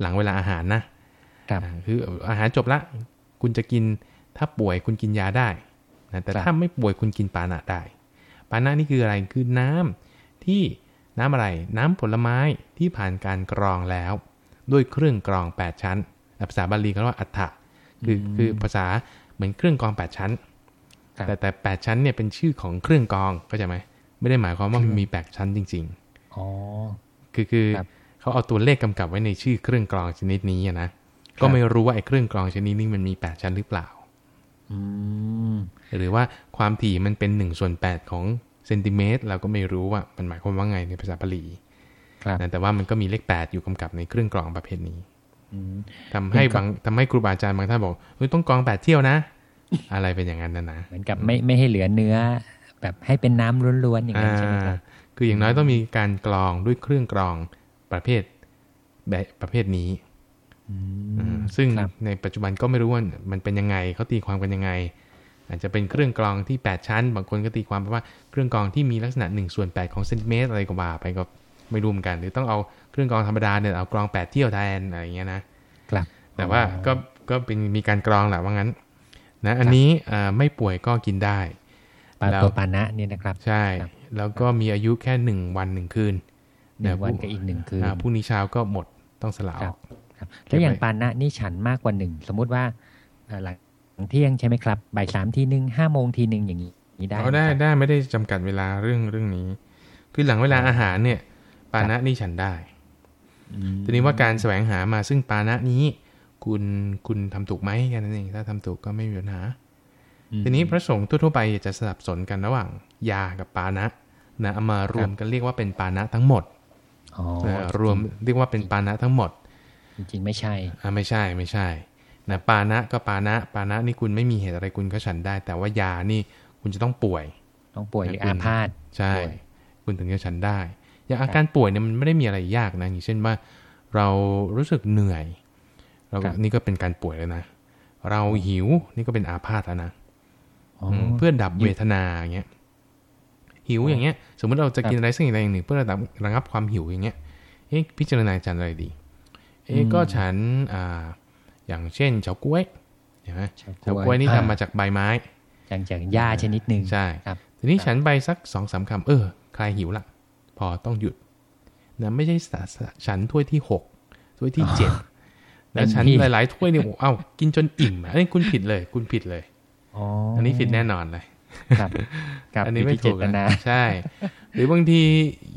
[SPEAKER 1] หลังเวลาอาหารนะคืออาหารจบละคุณจะกินถ้าป่วยคุณกินยาได้นะแต่ถ้าไม่ป่วยคุณกินปานะได้ ปานะนี่คืออะไรคือน้ำที่น้ำอะไรน้ำผลไม้ที่ผ่านการกรองแล้ว ด้วยเครื่องกรอง 8 ชั้นภาษาบาลีเขาเรียกว่าอัฏฐะคือคือภาษาเหมือนเครื่องกรอง 8 ชั้น แต่แต่แชั้นเนี่ยเป็นชื่อของเครื่องกรองก็จะไหมไม่ได้หมายความว่ามันมี8ชั้นจริง
[SPEAKER 2] ๆอ๋อ
[SPEAKER 1] คือคือ เขาเอาตัวเลขกำกับไว้ในชื่อเครื่องกรองชนิดนี้นะก็ไม่รู้ว่าไอ้เครื่องกรองชนิดนี้มันมีแปดชั้นหรือเปล่าหรือว่าความถี่มันเป็นหนึ่งส่วนแปดของเซนติเมตรเราก็ไม่รู้ว่ามันหมายความว่าไงในภาษาบาลี
[SPEAKER 2] ครับ
[SPEAKER 1] นะแต่ว่ามันก็มีเลขแปดอยู่กำกับในเครื่องกรองประเภทนี้
[SPEAKER 2] อืม
[SPEAKER 1] ทำให้
[SPEAKER 2] เป็นครับ
[SPEAKER 1] บางทำให้ครูบาอาจารย์บางท่านบอกเฮ้ยต้องกรองแปดเที่ยวนะ อะไรเป็นอย่างนั้นนะนะ
[SPEAKER 2] เหมือนกับไม่ไม่ให้เหลือเนื้อ แบบให้เป็นน้ำล้วนๆอย่างนั้นใช่ไหมครับ
[SPEAKER 1] อ่าคืออย่างน้อยต้องมีการกรองด้วยเครื่องกรอง ประเภทแบบประเภทนี้
[SPEAKER 2] อื
[SPEAKER 1] อ่ามซึ่ง
[SPEAKER 2] ครับ
[SPEAKER 1] ในปัจจุบันก็ไม่รู้ว่ามันเป็นยังไงเขาตีความกันยังไง อาจจะเป็นเครื่องกรองที่ 8 ชั้น บางคนก็ตีความไปว่าเครื่องกรองที่มีลักษณะ1ส่วน8ของเซนติเมตรอะไรก็ว่าไปก็ไม่รู้เหมือนกัน หรือต้องเอาเครื่องกรองธรรมดาเนี่ยเอากรอง 8 เที่ยวแทนอะไรอย่างเงี้ยนะครับ แต่ว่า
[SPEAKER 2] อ๋อ
[SPEAKER 1] ก็ก็เป็นมีการกรองแหละว่างั้นนะอันนี้อ่าไม่ป่วยก็กินได้
[SPEAKER 2] ปลา
[SPEAKER 1] แล้ว
[SPEAKER 2] ตัวปานะเนี่ยนะครับ
[SPEAKER 1] ใช่
[SPEAKER 2] ครับ
[SPEAKER 1] แล้วก็มีอายุแค่หนึ่งวันหนึ่งคืน
[SPEAKER 2] หนึ่งวัน
[SPEAKER 1] เย
[SPEAKER 2] กับอีกหนึ่งคืน
[SPEAKER 1] อ่าพรุ่งนี้เช้าก็หมดต้องสละอ
[SPEAKER 2] ครั
[SPEAKER 1] อบก
[SPEAKER 2] ครับแล้ว
[SPEAKER 1] เก็บไว้
[SPEAKER 2] อย่างปานะนี่ฉันมากกว่าหนึ่งสมมุติว่าเอ่อหลังเที่ยงใช่ไหมครับบ่ายสามทีหนึ่งห้าโมงทีหนึ่งอย่างนี้ได้
[SPEAKER 1] เอาได้
[SPEAKER 2] หมครับ
[SPEAKER 1] ได้ไม่ได้จำกัดเวลาเรื่องเรื่องนี้ คือหลังเวลาอาหารเนี่ย ปานะนี่ฉันได้
[SPEAKER 2] อืม
[SPEAKER 1] ทีนี้ว่าการแสวงหามาซึ่งปานะนี้ คุณคุณทำถูกไหมแค่นั้นเองถ้าทำถูกก็ไม่มีปัญหา
[SPEAKER 2] อืม
[SPEAKER 1] ทีนี้พระสงฆ์ทั่วๆไปจะสลับสนกันระหว่าง ยากับปานะนะเอามารวมกันเรียกว่าเป็นปานะทั้งหมด
[SPEAKER 2] อ๋อ
[SPEAKER 1] นะ รวมเรียกว่าเป็นปานะทั้งหมด
[SPEAKER 2] จริงๆไม่ใช่
[SPEAKER 1] อ่าไม่ใช่ไม่ใช่นะปานะก็ปานะปานะนี่คุณไม่มีเหตุอะไรคุณก็ฉันได้ แต่ว่ายานี่คุณจะต้องป่วย
[SPEAKER 2] ต้องป่วยหรือ
[SPEAKER 1] คุ
[SPEAKER 2] อา
[SPEAKER 1] ณ
[SPEAKER 2] พาธ
[SPEAKER 1] ใช่
[SPEAKER 2] ป่วย
[SPEAKER 1] คุณถึงจะฉันได้ อย่างอาการป่วยเนี่ยมันไม่ได้มีอะไรยากนะอย่างเช่นว่า เรารู้สึกเหนื่อย เราก็นี่ก็เป็นการป่วยแล้วนะเราหิวนี่ก็เป็นอาพาธแล้วนะ
[SPEAKER 2] อ๋อ
[SPEAKER 1] มเพื่อดับเวทนาอย่างเงี้ย หิวอย่างเงี้ย สมมติเราจะกินอะไรสักอย่างใดอย่างหนึ่ง เพื่อระดับระงับความหิวอย่างเงี้ยเอ๊ะพิจารณาฉันอะไรดี เอ๊ะก็ฉันอ่าอย่างเช่นเฉาก๊วยเห็นไหมเฉาก๊วยนี่ทำมาจากใบไม้
[SPEAKER 2] จากจากหญ้าชนิดหนึ่ง
[SPEAKER 1] ใช่
[SPEAKER 2] ครับ
[SPEAKER 1] ทีนี้ฉันไปสักสองสามคำเออคลายหิวละพอต้องหยุดนะไม่ใช่สะสะฉันถ้วยที่หกถ้วยที่เจ็ดแล้วฉันหลายๆถ้วยเนี่ยเอ้ากินจนอิ่มอะอันนี้คุณผิดเลย คุณผิดเลย
[SPEAKER 2] อ๋อ
[SPEAKER 1] อั
[SPEAKER 2] อั
[SPEAKER 1] นนี้ผิดแน่นอนเลย
[SPEAKER 2] ครับครับ
[SPEAKER 1] อันนี้ไม่
[SPEAKER 2] ยู่ที่
[SPEAKER 1] ถูก
[SPEAKER 2] เจตนา
[SPEAKER 1] นะใช่ หรือบางที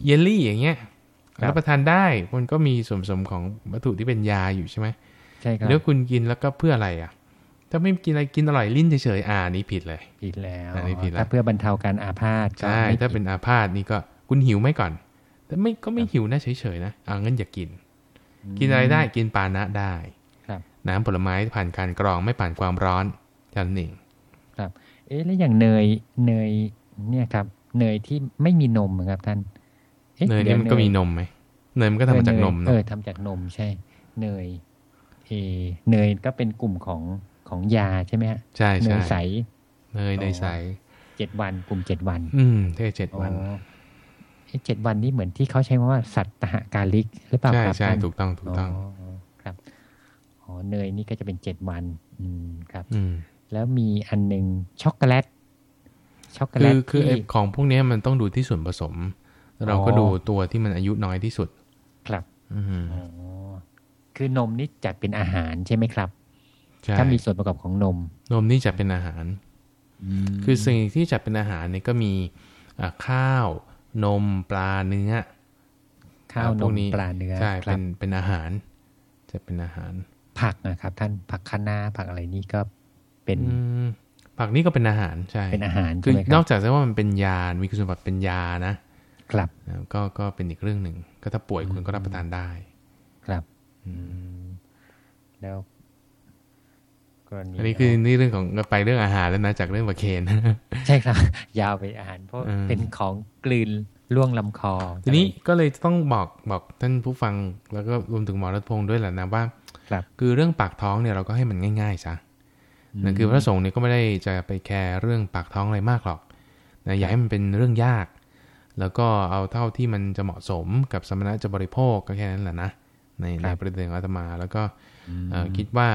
[SPEAKER 1] เยลลี่อย่างเงี้ย
[SPEAKER 2] ครับ
[SPEAKER 1] รับประทานได้มันก็มีส่วนผสมของวัตถุที่เป็นยาอยู่ใช่ไหม
[SPEAKER 2] ใช่ครับ
[SPEAKER 1] แล้วคุณกินแล้วก็เพื่ออะไรอะ ถ้าไม่กินอะไรกินอร่อยลิ้นเฉยๆอ่านี่ผิดเลย
[SPEAKER 2] ผิดแล้ว
[SPEAKER 1] อันนี้ผิดแล้ว
[SPEAKER 2] ถ้าเพื่อบรรเทาการอาพาธก็
[SPEAKER 1] ใช่
[SPEAKER 2] ไม่
[SPEAKER 1] ถ้า
[SPEAKER 2] ผิด
[SPEAKER 1] เป็นอาพาธนี่ก็คุณหิวไหมก่อน แต่ไม่ก็ไม่หิวนะเฉยๆนะอ่างั้นอย่ากิน กินอะไรได้กินปานะได้
[SPEAKER 2] ครับ
[SPEAKER 1] น้ำผลไม้ผ่านการกรองไม่ผ่านความร้อนแค่นั้นเอง
[SPEAKER 2] เอ๊ะแล้วอย่างเนยเนยเนี่ยครับ เนยที่ไม่มีนมอะครับท่านอ๊ะ
[SPEAKER 1] เนยนี่มันก็มีนมไหมเนยมันก็ทำมาจากนม
[SPEAKER 2] เอ
[SPEAKER 1] เนาะ
[SPEAKER 2] อทำจากนมใช่ เนยเออเนยก็เป็นกลุ่มของของยาใช่ไหมฮะ
[SPEAKER 1] ใช่
[SPEAKER 2] เน
[SPEAKER 1] ใช่
[SPEAKER 2] ยใส
[SPEAKER 1] เนยเนยใส
[SPEAKER 2] เจ็ดวันกลุ่มเจ็ดวัน
[SPEAKER 1] อืมเท่เจ็ดวัน
[SPEAKER 2] อ๋อเอ๊ะเจ็ดวันนี้เหมือนที่เขาใช้คำว่าสัตตหกาลิกหรือเปล่า
[SPEAKER 1] ใช่
[SPEAKER 2] ครับ
[SPEAKER 1] ใช่
[SPEAKER 2] ท่าน
[SPEAKER 1] ถูกต้องถูกต้อง
[SPEAKER 2] ครับอ๋อเนยนี่ก็จะเป็นเจ็ดวัน อืมครับ
[SPEAKER 1] อืม
[SPEAKER 2] แล้วมีอันหนึ่งช็อกโกแลตช็อกโกแล
[SPEAKER 1] คื
[SPEAKER 2] ต
[SPEAKER 1] อคือไอ้
[SPEAKER 2] ที่
[SPEAKER 1] ของพวกเนี้ยมันต้องดูที่ส่วนผสม เราก็
[SPEAKER 2] อ๋อ
[SPEAKER 1] ดูตัวที่มันอายุน้อยที่สุด
[SPEAKER 2] ครับ
[SPEAKER 1] อืม
[SPEAKER 2] อ๋อคือนมนี่จัดเป็นอาหารใช่ไหมครับ
[SPEAKER 1] ใช่
[SPEAKER 2] ถ้ามีส่วนประกอบของนม
[SPEAKER 1] นมนี่จะเป็นอาหารคือสิ่งที่จัดเป็นอาหารเนี่ยก็มีอ่าข้าวนมปลาเนื้อ
[SPEAKER 2] ข้าวน
[SPEAKER 1] พว
[SPEAKER 2] ม
[SPEAKER 1] กนี้
[SPEAKER 2] ปลาเนื้อ
[SPEAKER 1] ใช่
[SPEAKER 2] ครั
[SPEAKER 1] เป็
[SPEAKER 2] บ
[SPEAKER 1] นเป็นอาหาร จะเป็นอาหาร
[SPEAKER 2] ผักนะครับ ท่านผักคะน้าผักอะไรนี่ก็ เป็น
[SPEAKER 1] อืมผักนี่ก็เป็นอาหารใช่
[SPEAKER 2] เป็นอาหาร
[SPEAKER 1] คื
[SPEAKER 2] ใช่
[SPEAKER 1] อ
[SPEAKER 2] ไหมคนรั
[SPEAKER 1] อบกจากจะว่ามันเป็นยา มีคุณสมบัติเป็นยานะครับอ่าก็ก็เป็นอีกเรื่องหนึ่งก็ถ้าป่วยคุณก็รับประทานได้
[SPEAKER 2] ครับอืมแล้วกรณี
[SPEAKER 1] อันนี้คือนี่เรื่องของไปเรื่องอาหารแล้วนะจากเรื่องประเคน
[SPEAKER 2] ใช่ครับ ยาวไปอาหาร เพราะ
[SPEAKER 1] อืม
[SPEAKER 2] เป็นของกลืนล่วงลำคอ
[SPEAKER 1] ทีนี้ก็เลยต้องบอกบอกท่านผู้ฟังแล้วก็รวมถึงหมอรัตพงศ์ด้วยแหละนะว่า
[SPEAKER 2] ครับ
[SPEAKER 1] คือเรื่องปากท้องเนี่ยเราก็ให้มันง่ายๆซะ
[SPEAKER 2] ม
[SPEAKER 1] นั่นคือพระสงฆ์เนี่ยก็ไม่ได้จะไปแคร์เรื่องปากท้องอะไรมากหรอกนะอย่าให้มันเป็นเรื่องยาก แล้วก็เอาเท่าที่มันจะเหมาะสมกับสมณะจะบริโภคก็แค่นั้นแหละนะในในประเด็นของอาตมา แล้วก็เอ่อคิดว่า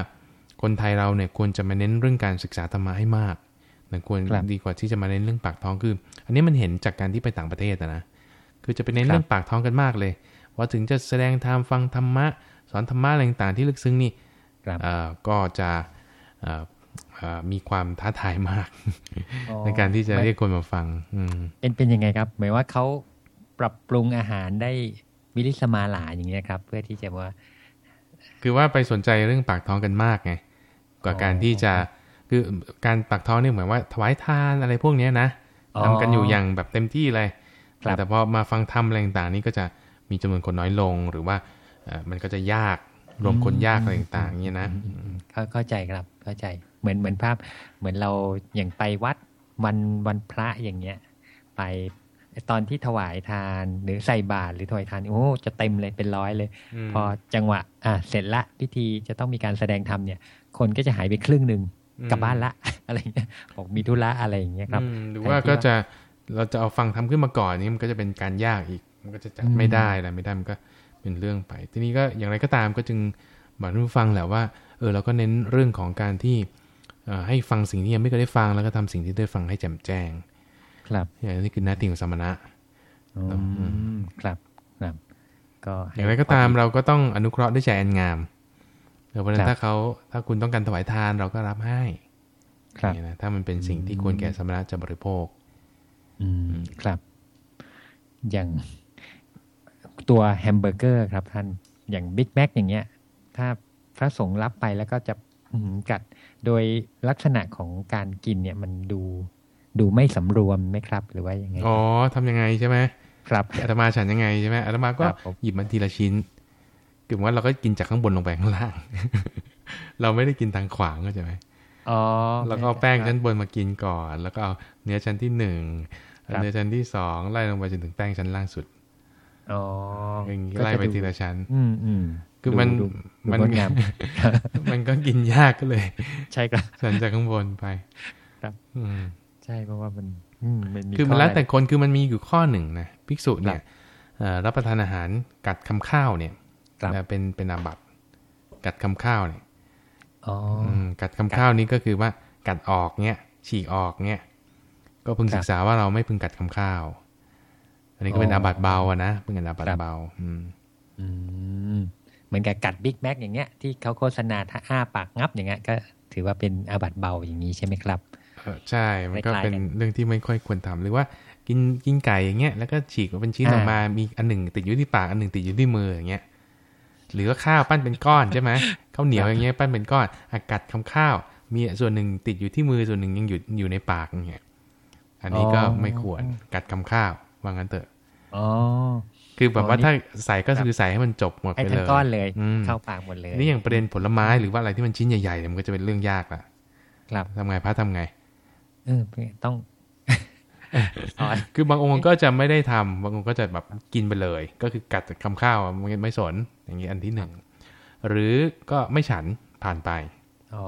[SPEAKER 1] คนไทยเราเนี่ยควรจะมาเน้นเรื่องการศึกษาธรรมะให้มากนะควร
[SPEAKER 2] ครับ
[SPEAKER 1] ดีกว่าที่จะมาเน้นเรื่องปากท้องคือ อันนี้มันเห็นจากการที่ไปต่างประเทศอะนะคือจะไปเน้น
[SPEAKER 2] ครับ
[SPEAKER 1] เรื่องปากท้องกันมากเลย ว่าถึงจะแสดงธรรมฟังธรรมะ สอนธรรมะอะไรต่างๆที่ลึกซึ้งนี่
[SPEAKER 2] ครับ
[SPEAKER 1] เอ่อก็จะเอ่อเอ่อ มีความท้าทายมาก
[SPEAKER 2] อ๋อ
[SPEAKER 1] ในการที่จะ
[SPEAKER 2] ไม่
[SPEAKER 1] เรียกคนมาฟัง อืม
[SPEAKER 2] เป็นเป็นยังไงครับ หมายว่าเขาปรับปรุงอาหารได้วิลิสมาลาอย่างเงี้ยครับ เพื่อที่จะว่า
[SPEAKER 1] คือว่าไปสนใจเรื่องปากท้องกันมากไงกว่า
[SPEAKER 2] อ๋อ
[SPEAKER 1] การที่จะคือการปากท้องเนี่ยเหมือนว่าถวายทานอะไรพวกเนี้ยนะทำกันอยู่อย่างแบบเต็มที่เลย
[SPEAKER 2] ครับ
[SPEAKER 1] แต่พอมาฟังธรรมอะไรต่างๆนี่ก็จะมีจำนวนคนน้อยลงหรือว่าเอ่อมันก็จะยาก รวมคนยากอะไรต่างๆอย่างเงี้ยนะ
[SPEAKER 2] เข้าเข้าใจครับเข้าใจ เหมือนเหมือนภาพ เหมือนเราอย่างไปวัดวันวันพระอย่างเงี้ย ไปตอนที่ถวายทานหรือใส่บาตรหรือถวายทานโอ้จะเต็มเลยเป็นร้อยเลย
[SPEAKER 1] ม
[SPEAKER 2] พอจังหวะอะเสร็จละพิธีจะต้องมีการแสดงธรรมเนี่ย คนก็จะหายไปครึ่งหนึ่งกลับบ้านละอะไรเงี้ยบอกมีธุระอะไรอย่างเงี้ยครับ
[SPEAKER 1] อืมหรือว่าก็จะเราจะเอาฟังทำขึ้นมาก่อนนี่มันก็จะเป็นการยากอีก มันก็จะจัด
[SPEAKER 2] อืม
[SPEAKER 1] ไม่ได้อะไรไม่ได้มันก็ เป็นเรื่องไป ทีนี้ก็อย่างไรก็ตามก็จึงบอกท่านผู้ฟังแหละว่าเออเราก็เน้นเรื่องของการที่เอ่อให้ฟังสิ่งที่ยังไม่เคยได้ฟังแล้วก็ทำสิ่งที่ได้ฟังให้แจ่มแจ้ง
[SPEAKER 2] ครับ
[SPEAKER 1] อย่างนี้คือหน้าที่ของสมณะ
[SPEAKER 2] อืมครับครับ ก็ให้
[SPEAKER 1] อย่างไรก็ตามเราก็ต้องอนุเคราะห์ด้วยใจอันงามเออเพราะฉะนั้
[SPEAKER 2] ครั
[SPEAKER 1] น
[SPEAKER 2] บ
[SPEAKER 1] ถ้าเขาถ้าคุณต้องการถวายทานเราก็รับให้
[SPEAKER 2] ครับ
[SPEAKER 1] เนี่ยนะถ้ามันเป็นสิ่งที่ควรแก่สมณะจะบริโภค
[SPEAKER 2] อืมครับ อย่าง ตัวแฮมเบอร์เกอร์ครับท่านอย่างบิ๊กแ c อย่างเงี้ย ถ้าพระสงฆ์รับไปแล้วก็จะอื้อหือกัดโดยลักษณะของการกินเนี่ยมันดูดูไม่สำรวมไหมครับ หรือว่ายังไง
[SPEAKER 1] อ๋อทำยังไงใช่ไหม
[SPEAKER 2] ครับ
[SPEAKER 1] อาตมาฉันยังไงใช่ไหมอาตมาก็
[SPEAKER 2] ครับผม
[SPEAKER 1] หยิบมันทีละชิ้นคือว่าเราก็กินจากข้างบนลงไปข้างล่าง เราไม่ได้กินทางขวางก็ใช่ไหม
[SPEAKER 2] อ๋อ
[SPEAKER 1] แล้วก็เอาแป้งชั้นบนมากินก่อน แล้วก็เอาเนื้อชั้นที่หนึ่ง
[SPEAKER 2] ครับ
[SPEAKER 1] เนื้อชั้นที่สองไล่ลงไปจนถึงแป้งชั้นล่างสุด
[SPEAKER 2] อ๋อ
[SPEAKER 1] อย่างนี้
[SPEAKER 2] ก็จะ
[SPEAKER 1] ไล่ไป
[SPEAKER 2] ดู
[SPEAKER 1] ทีละชั้น
[SPEAKER 2] อืมอืม
[SPEAKER 1] คือมัน
[SPEAKER 2] ดูดู
[SPEAKER 1] มัน
[SPEAKER 2] ดูงดงาม
[SPEAKER 1] มันก็กินยากก็เลย
[SPEAKER 2] ใช่ครับ
[SPEAKER 1] สันจากข้างบนไป
[SPEAKER 2] ครับ
[SPEAKER 1] อืม
[SPEAKER 2] ใช่เพราะว่ามันอืมมันมี
[SPEAKER 1] คือมัน
[SPEAKER 2] ข้
[SPEAKER 1] แล้วะ
[SPEAKER 2] ไร
[SPEAKER 1] แต่คนคือมันมีอยู่ข้อหนึ่งนะภิกษุเนี่
[SPEAKER 2] ครั
[SPEAKER 1] ย
[SPEAKER 2] บ
[SPEAKER 1] เอ่อรับประทานอาหารกัดคำข้าวเนี่ย
[SPEAKER 2] ครับ
[SPEAKER 1] เอ่อเป็นเป็นอาบัติกัดคำข้าวเนี่ย
[SPEAKER 2] อ๋อ
[SPEAKER 1] มกัดคำข้าวนี้ก็คือว่ากัดออกเนี่ยฉีกออกเนี่ยก็พึง
[SPEAKER 2] ครับ
[SPEAKER 1] ศึกษาว่าเราไม่พึงกัดคำข้าว อันนี้ก็เป็น
[SPEAKER 2] อ๋อ
[SPEAKER 1] อาบัติเบาอะนะเป็นอาบัติ
[SPEAKER 2] ครับ
[SPEAKER 1] เบา อืม
[SPEAKER 2] อืมเหมือนกับกัดบิ๊กแ c อย่างเงี้ยที่เขาโฆษณาถ้าอ้าปากงับอย่างเงี้ยก็ถือว่าเป็นอาบัติเบาอย่างนี้ใช่ไหมครับ
[SPEAKER 1] เออใช่มันก็
[SPEAKER 2] คล้ายๆ
[SPEAKER 1] เป็น
[SPEAKER 2] กัน
[SPEAKER 1] เรื่องที่ไม่ค่อยควรทำหรือว่ากินกินไก่อย่างเงี้ยแล้วก็ฉีกออกเป็นชิ้น
[SPEAKER 2] อ่า
[SPEAKER 1] ออกมามีอันหนึ่งติดอยู่ที่ปากอันหนึ่งติดอยู่ที่มืออย่างเงี้ยหรือว่าข้าวปั้นเป็นก้อนใช่ไหมข้าวเหนียวอย่างเงี้ยปั้นเป็นก้อนอะกัดคำข้าว มีส่วนหนึ่งติดอยู่ที่มือส่วนหนึ่งยังอยู่อยู่ในปากอย่างเงี้ยอันนี้ก็ไม่ควรกัดคำข้าว ว่างั้นเถอะ
[SPEAKER 2] อ๋อ
[SPEAKER 1] คือแบบว่า
[SPEAKER 2] อ๋อนี่
[SPEAKER 1] ถ้าใส่ก็
[SPEAKER 2] ครับ
[SPEAKER 1] คือใส่ให้มันจบหมด
[SPEAKER 2] ให้
[SPEAKER 1] ไป
[SPEAKER 2] ทั้
[SPEAKER 1] เล
[SPEAKER 2] ง
[SPEAKER 1] ย
[SPEAKER 2] ก้อนเลย
[SPEAKER 1] อืม
[SPEAKER 2] เข้าปากหมดเลย
[SPEAKER 1] นี่อย่างประเด็นผลไม้หรือว่าอะไรที่มันชิ้นใหญ่ๆเนี่ยมันก็จะเป็นเรื่องยากละ
[SPEAKER 2] ครับ
[SPEAKER 1] ทำไงพระทำไง
[SPEAKER 2] เออต้องสอน
[SPEAKER 1] คือบางองค์ก็จะไม่ได้ทำบางองค์ก็จะแบบกินไปเลย ก็คือกัดคำข้าวไม่ไม่สนอย่างนี้อันที่หนึ่งหรือก็ไม่ฉันผ่านไป
[SPEAKER 2] อ๋อ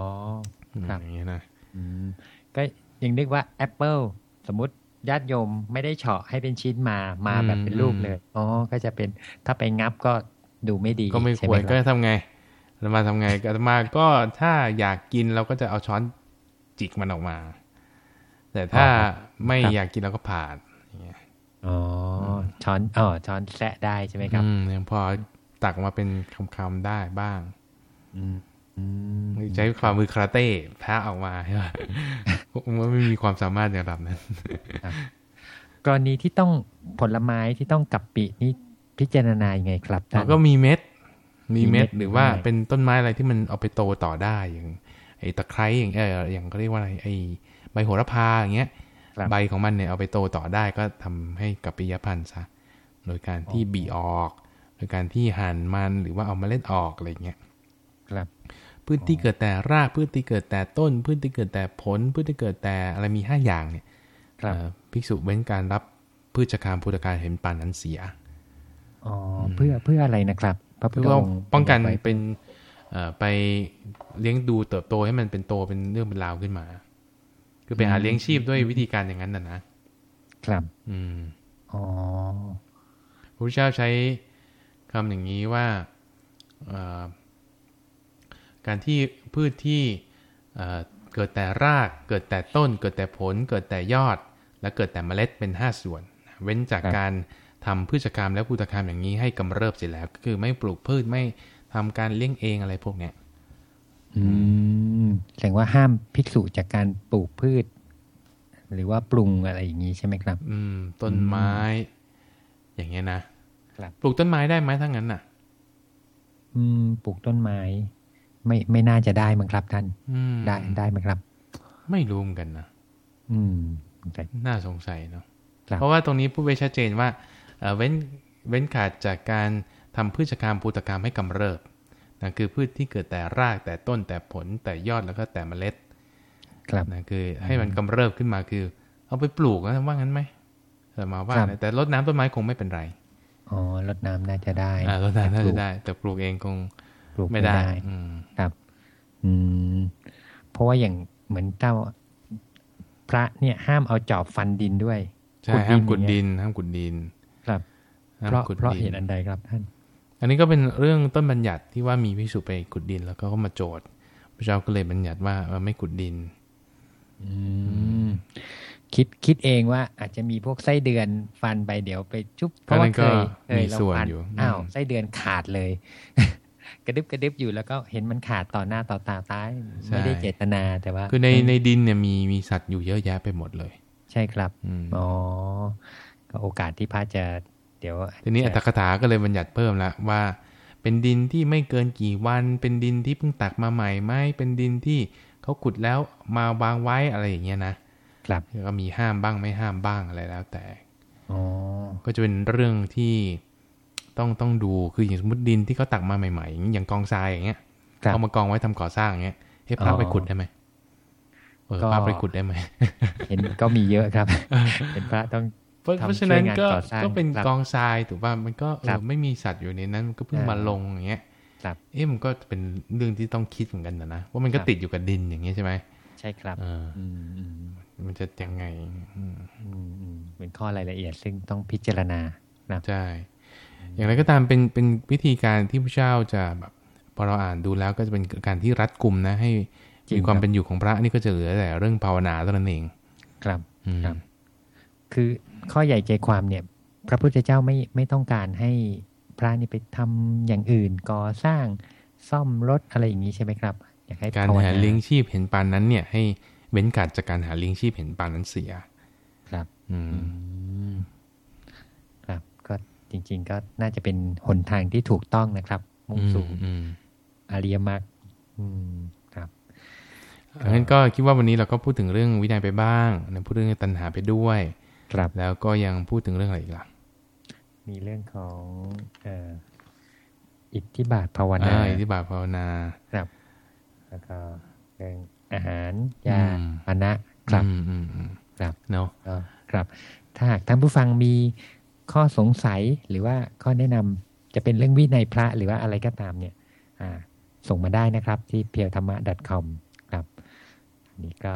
[SPEAKER 1] อืม
[SPEAKER 2] ครับ
[SPEAKER 1] อย่างนี้นะ
[SPEAKER 2] อืมก็ยังนึกว่าแอปเปิลสมมติ ญาติโยมไม่ได้เฉาะให้เป็นชิ้นมามาแบบเป็นลูกเลยอ๋อก็จะเป็นถ้าไปงับก็ดูไม่ดี
[SPEAKER 1] ก็ไม่
[SPEAKER 2] ใช่
[SPEAKER 1] ค
[SPEAKER 2] ห
[SPEAKER 1] วร
[SPEAKER 2] ค
[SPEAKER 1] ก็
[SPEAKER 2] รับ
[SPEAKER 1] ทำไงเรามาทำไงก็มาก็ถ้าอยากกินเราก็จะเอาช้อนจิกมันออกมา แต่ถ้าไม่อยากกินเราก็ผ่านอย่างเงี้ย
[SPEAKER 2] อ๋อช้อนอ๋อช้อนแซะได้ใช่ไหมครับ
[SPEAKER 1] อืมยังพอตักมาเป็นคำๆได้บ้าง
[SPEAKER 2] อืมอืม
[SPEAKER 1] ใช้ความมือคาราเต้แพ้ออกมาใช่ไหมมันไม่มีความสามารถในระดับนั้น
[SPEAKER 2] กรณีที่ต้องผลไม้ที่ต้องกับปินี่พิจารณายังไงครับท่า
[SPEAKER 1] เรา
[SPEAKER 2] น
[SPEAKER 1] ก็มีเม็ดมีเม็ด
[SPEAKER 2] มีเม็ด
[SPEAKER 1] หรือว่า
[SPEAKER 2] ได้
[SPEAKER 1] เป็นต้นไม้อะไรที่มันเอาไปโตต่อได้อย่างไอ้ตะไคร้อย่างเอออย่างเขาเรียกว่าอะไรไอ้ใบโหระพาอย่างเงี้ย
[SPEAKER 2] ครับ
[SPEAKER 1] ใบของมันเนี่ยเอาไปโตต่อได้ก็ทำให้กับปิยพันธ์ซะโดยการที่บีออก โดยการที่หั่นมันหรือว่าเอาเมล็ดออกอะไรเงี้ย
[SPEAKER 2] ครับ
[SPEAKER 1] พืชที่เกิดแต่รากพืชที่เกิดแต่ต้นพืชที่เกิดแต่ผลพืชที่เกิดแต่อะไรมีห้าอย่างเนี่ย
[SPEAKER 2] ครับ
[SPEAKER 1] เอ่อภิกษุเว้นการรับพืชชคามพุทธการเห็นปานนั้นเสีย
[SPEAKER 2] อ๋อเพื่อเพื่ออะไรนะครับพระพุท
[SPEAKER 1] เพื่
[SPEAKER 2] ธ
[SPEAKER 1] อ
[SPEAKER 2] องค์
[SPEAKER 1] ป้องกัน
[SPEAKER 2] ไว้
[SPEAKER 1] เป็นเอ่อไปเลี้ยงดูเติบโตให้มันเป็นโตเป็นเรื่องเป็นราวขึ้นมา คือไปหาเลี้ยงชีพด้วยวิธีการอย่างนั้นน่ะนะครับ อืม
[SPEAKER 2] อ๋อ
[SPEAKER 1] พระพุทธเจ้าใช้คำอย่างนี้ว่าเอ่อ การที่พืชที่เอ่อเกิดแต่ราก เกิดแต่ต้น เกิดแต่ผล เกิดแต่ยอด และเกิดแต่เมล็ดเป็นห้าส่วน เว้นจาก
[SPEAKER 2] ครับ
[SPEAKER 1] การทำพืชกรรมและพุทธกรรมอย่างนี้ให้กำเริบเสร็จแล้วก็คือไม่ปลูกพืชไม่ทำการเลี้ยงเองอะไรพวกเนี้ย
[SPEAKER 2] อืมแสดงว่าห้ามภิกษุจากการปลูกพืช หรือว่าปรุงอะไรอย่างนี้ใช่ไหมครับ
[SPEAKER 1] อืม ต้นไม้ อย่างเงี้ยนะครับปลูกต้นไม้ได้ไหมถ้างั้นน่ะ
[SPEAKER 2] อืม ปลูกต้นไม้ ไม่ไม่น่าจะได้มั้งครับท่าน
[SPEAKER 1] อืม
[SPEAKER 2] ได้ได้ไหมครับ
[SPEAKER 1] ไม่รู้เหมือนกันนะ
[SPEAKER 2] อืม
[SPEAKER 1] น่าสงสัยเนาะเพราะว่าตรงนี้พูดไว้ชัดเจนว่าเว้นเว้นขาดจากการทำพืชกรรมปูตกรรมให้กำเริบนะคือพืชที่เกิดแต่รากแต่ต้นแต่ผลแต่ยอดแล้วก็แต่เมล็ด
[SPEAKER 2] ครับ
[SPEAKER 1] นะคือให้มันกำเริบขึ้นมาคือ เอาไปปลูกนะว่างั้นไหมแต่มาว่าแต่รดน้ำต้นไม้คงไม่เป็นไร
[SPEAKER 2] อ๋อรดน้ำน่าจะได้
[SPEAKER 1] อ่ารดน้ำน่าจะได้ แต่ปลูกเองคงป ลูกไม่ได้อื
[SPEAKER 2] ครับ อืม เพราะว่าอย่างเหมือนเจ้าพระเนี่ยห้ามเอาจอบฟันดินด้วย
[SPEAKER 1] ใช่ห้ามขุดดิน ห้ามขุดดิน
[SPEAKER 2] ครับเพราะเพราะเหตุอันใดครับท่าน
[SPEAKER 1] อันนี้ก็เป็นเรื่องต้นบัญญัติที่ว่ามีพิสุไปขุดดิน แล้วก็มาโจทย์พระเจ้าก็เลยบัญญัติว่าไม่ขุดดิน
[SPEAKER 2] อืมคิดคิดเองว่าอาจจะมีพวกไส้เดือนฟันไปเดี๋ยวไปจุ๊บเพราะว่าเคยเคยเราฟันอ้าวไส้เดือนขาดเลย กระดึบกระดึบอยู่แล้วก็เห็นมันขาดต่อหน้าต่อตาตายไม่ได้เจตนาแต่ว่า
[SPEAKER 1] คือในในดินเนี่ยมีมีสัตว์อยู่เยอะแยะไปหมดเลย
[SPEAKER 2] ใช่ครับอ๋อก็โอกาสที่พระจะเดี๋ยว
[SPEAKER 1] ทีนี้อัตถกถาก็เลยบัญญัติเพิ่มแล้วว่า เป็นดินที่ไม่เกินกี่วัน เป็นดินที่เพิ่งตักมาใหม่ไหมเป็นดินที่เขาขุดแล้วมาวางไว้อะไรอย่างเงี้ยนะครับก็มีห้ามบ้างไม่ห้ามบ้างอะไรแล้วแต่ก็จะเป็นเรื่องที่ ต้องต้องดูคืออย่างสมมติดินที่เขาตักมาใหม่ๆอย่างกองทรายอย่างเงี้ยเอามากองไว้ทำก่อสร้างอย่างเงี้ยให้พระไปขุดได้ไหมเออพระไปขุดได้ไหม
[SPEAKER 2] เห็นก็มีเยอะครับเห็นพระต้อง
[SPEAKER 1] เพราะฉะนั้นก็ก็เป็นกองทรายถูกป่ะมันก็เออไม่มีสัตว์อยู่ในนั้นมันก็เพิ่งมาลงอย่างเงี้ยเอ๊ะมันก็เป็นเรื่องที่ต้องคิดเหมือนกันนะนะว่ามันก็ติดอยู่กับดินอย่างเงี้ยใช่ไหม
[SPEAKER 2] ใช่ครับ
[SPEAKER 1] มันจะยังไง
[SPEAKER 2] เป็นข้อรายละเอียดซึ่งต้องพิจารณานะ
[SPEAKER 1] ใช่ อย่างไรก็ตามเป็นเป็นวิธีการที่พระเจ้าจะแบบพอเราอ่านดูแล้วก็จะเป็นการที่รัดกลุ่มนะ ให้มีความเป็นอยู่ของพระนี่ก็จะเหลือแต่เรื่องภาวนาเท่านั้นเอง
[SPEAKER 2] ครับครับ คือข้อใหญ่ใจความเนี่ย พระพุทธเจ้าไม่ไม่ต้องการให้พระนี่ไปทำอย่างอื่นก่อสร้างซ่อมรถอะไรอย่างนี้ใช่ไหมครับ อยากให้
[SPEAKER 1] การหาเลี้ยงชีพเห็นปานนั้นเนี่ย ให้เว้นการจากการหาเลี้ยงชีพเห็นปานนั้นเสีย
[SPEAKER 2] ครับ อืมครับก็ จริง ๆ ก็น่าจะเป็นหนทางที่ถูกต้องนะครับ มุ่งสู่อริยมรรคครับ
[SPEAKER 1] งั้นก็คิดว่าวันนี้เราก็พูดถึงเรื่องวินัยไปบ้างนะพูดเรื่องตัณหาไปด้วย
[SPEAKER 2] ครับ
[SPEAKER 1] แล้วก็ยังพูดถึงเรื่องอะไรอีกล่ะ
[SPEAKER 2] มีเรื่องของอิทธิบาทภาวนา
[SPEAKER 1] อิทธิบาทภาวนา
[SPEAKER 2] ครับ แล้วก็เรื่องอาหารยาปนะครับครับ
[SPEAKER 1] เนาะ
[SPEAKER 2] ครับ ถ้าหากท่านผู้ฟังมี ข้อสงสัยหรือว่าข้อแนะนำจะเป็นเรื่องวินัยพระหรือว่าอะไรก็ตามเนี่ยอ่าส่งมาได้นะครับที่เพียวธรรมะ .com ครับนี่ก็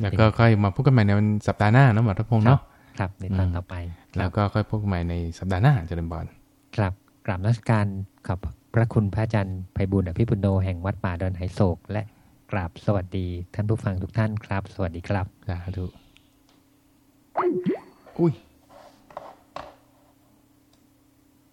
[SPEAKER 1] แล้วก็ค่อยมาพูดกันใหม่ในวันสัปดาห์หน้านะหมอทัพพงศ์เนาะ
[SPEAKER 2] ครับ ในตอนต่อไป
[SPEAKER 1] แล้วก็ค่อยพบกันใหม่ในสัปดาห์หน้าจะเดินบอล
[SPEAKER 2] ครับกราบรัชการขอบพระคุณพระอาจารย์ไพบุญอภิปุโนแห่งวัดป่าดอนไหโศก และกราบสวัสดีท่านผู้ฟังทุกท่านครับ สวัสดีครับ
[SPEAKER 1] สาธุอุ้ย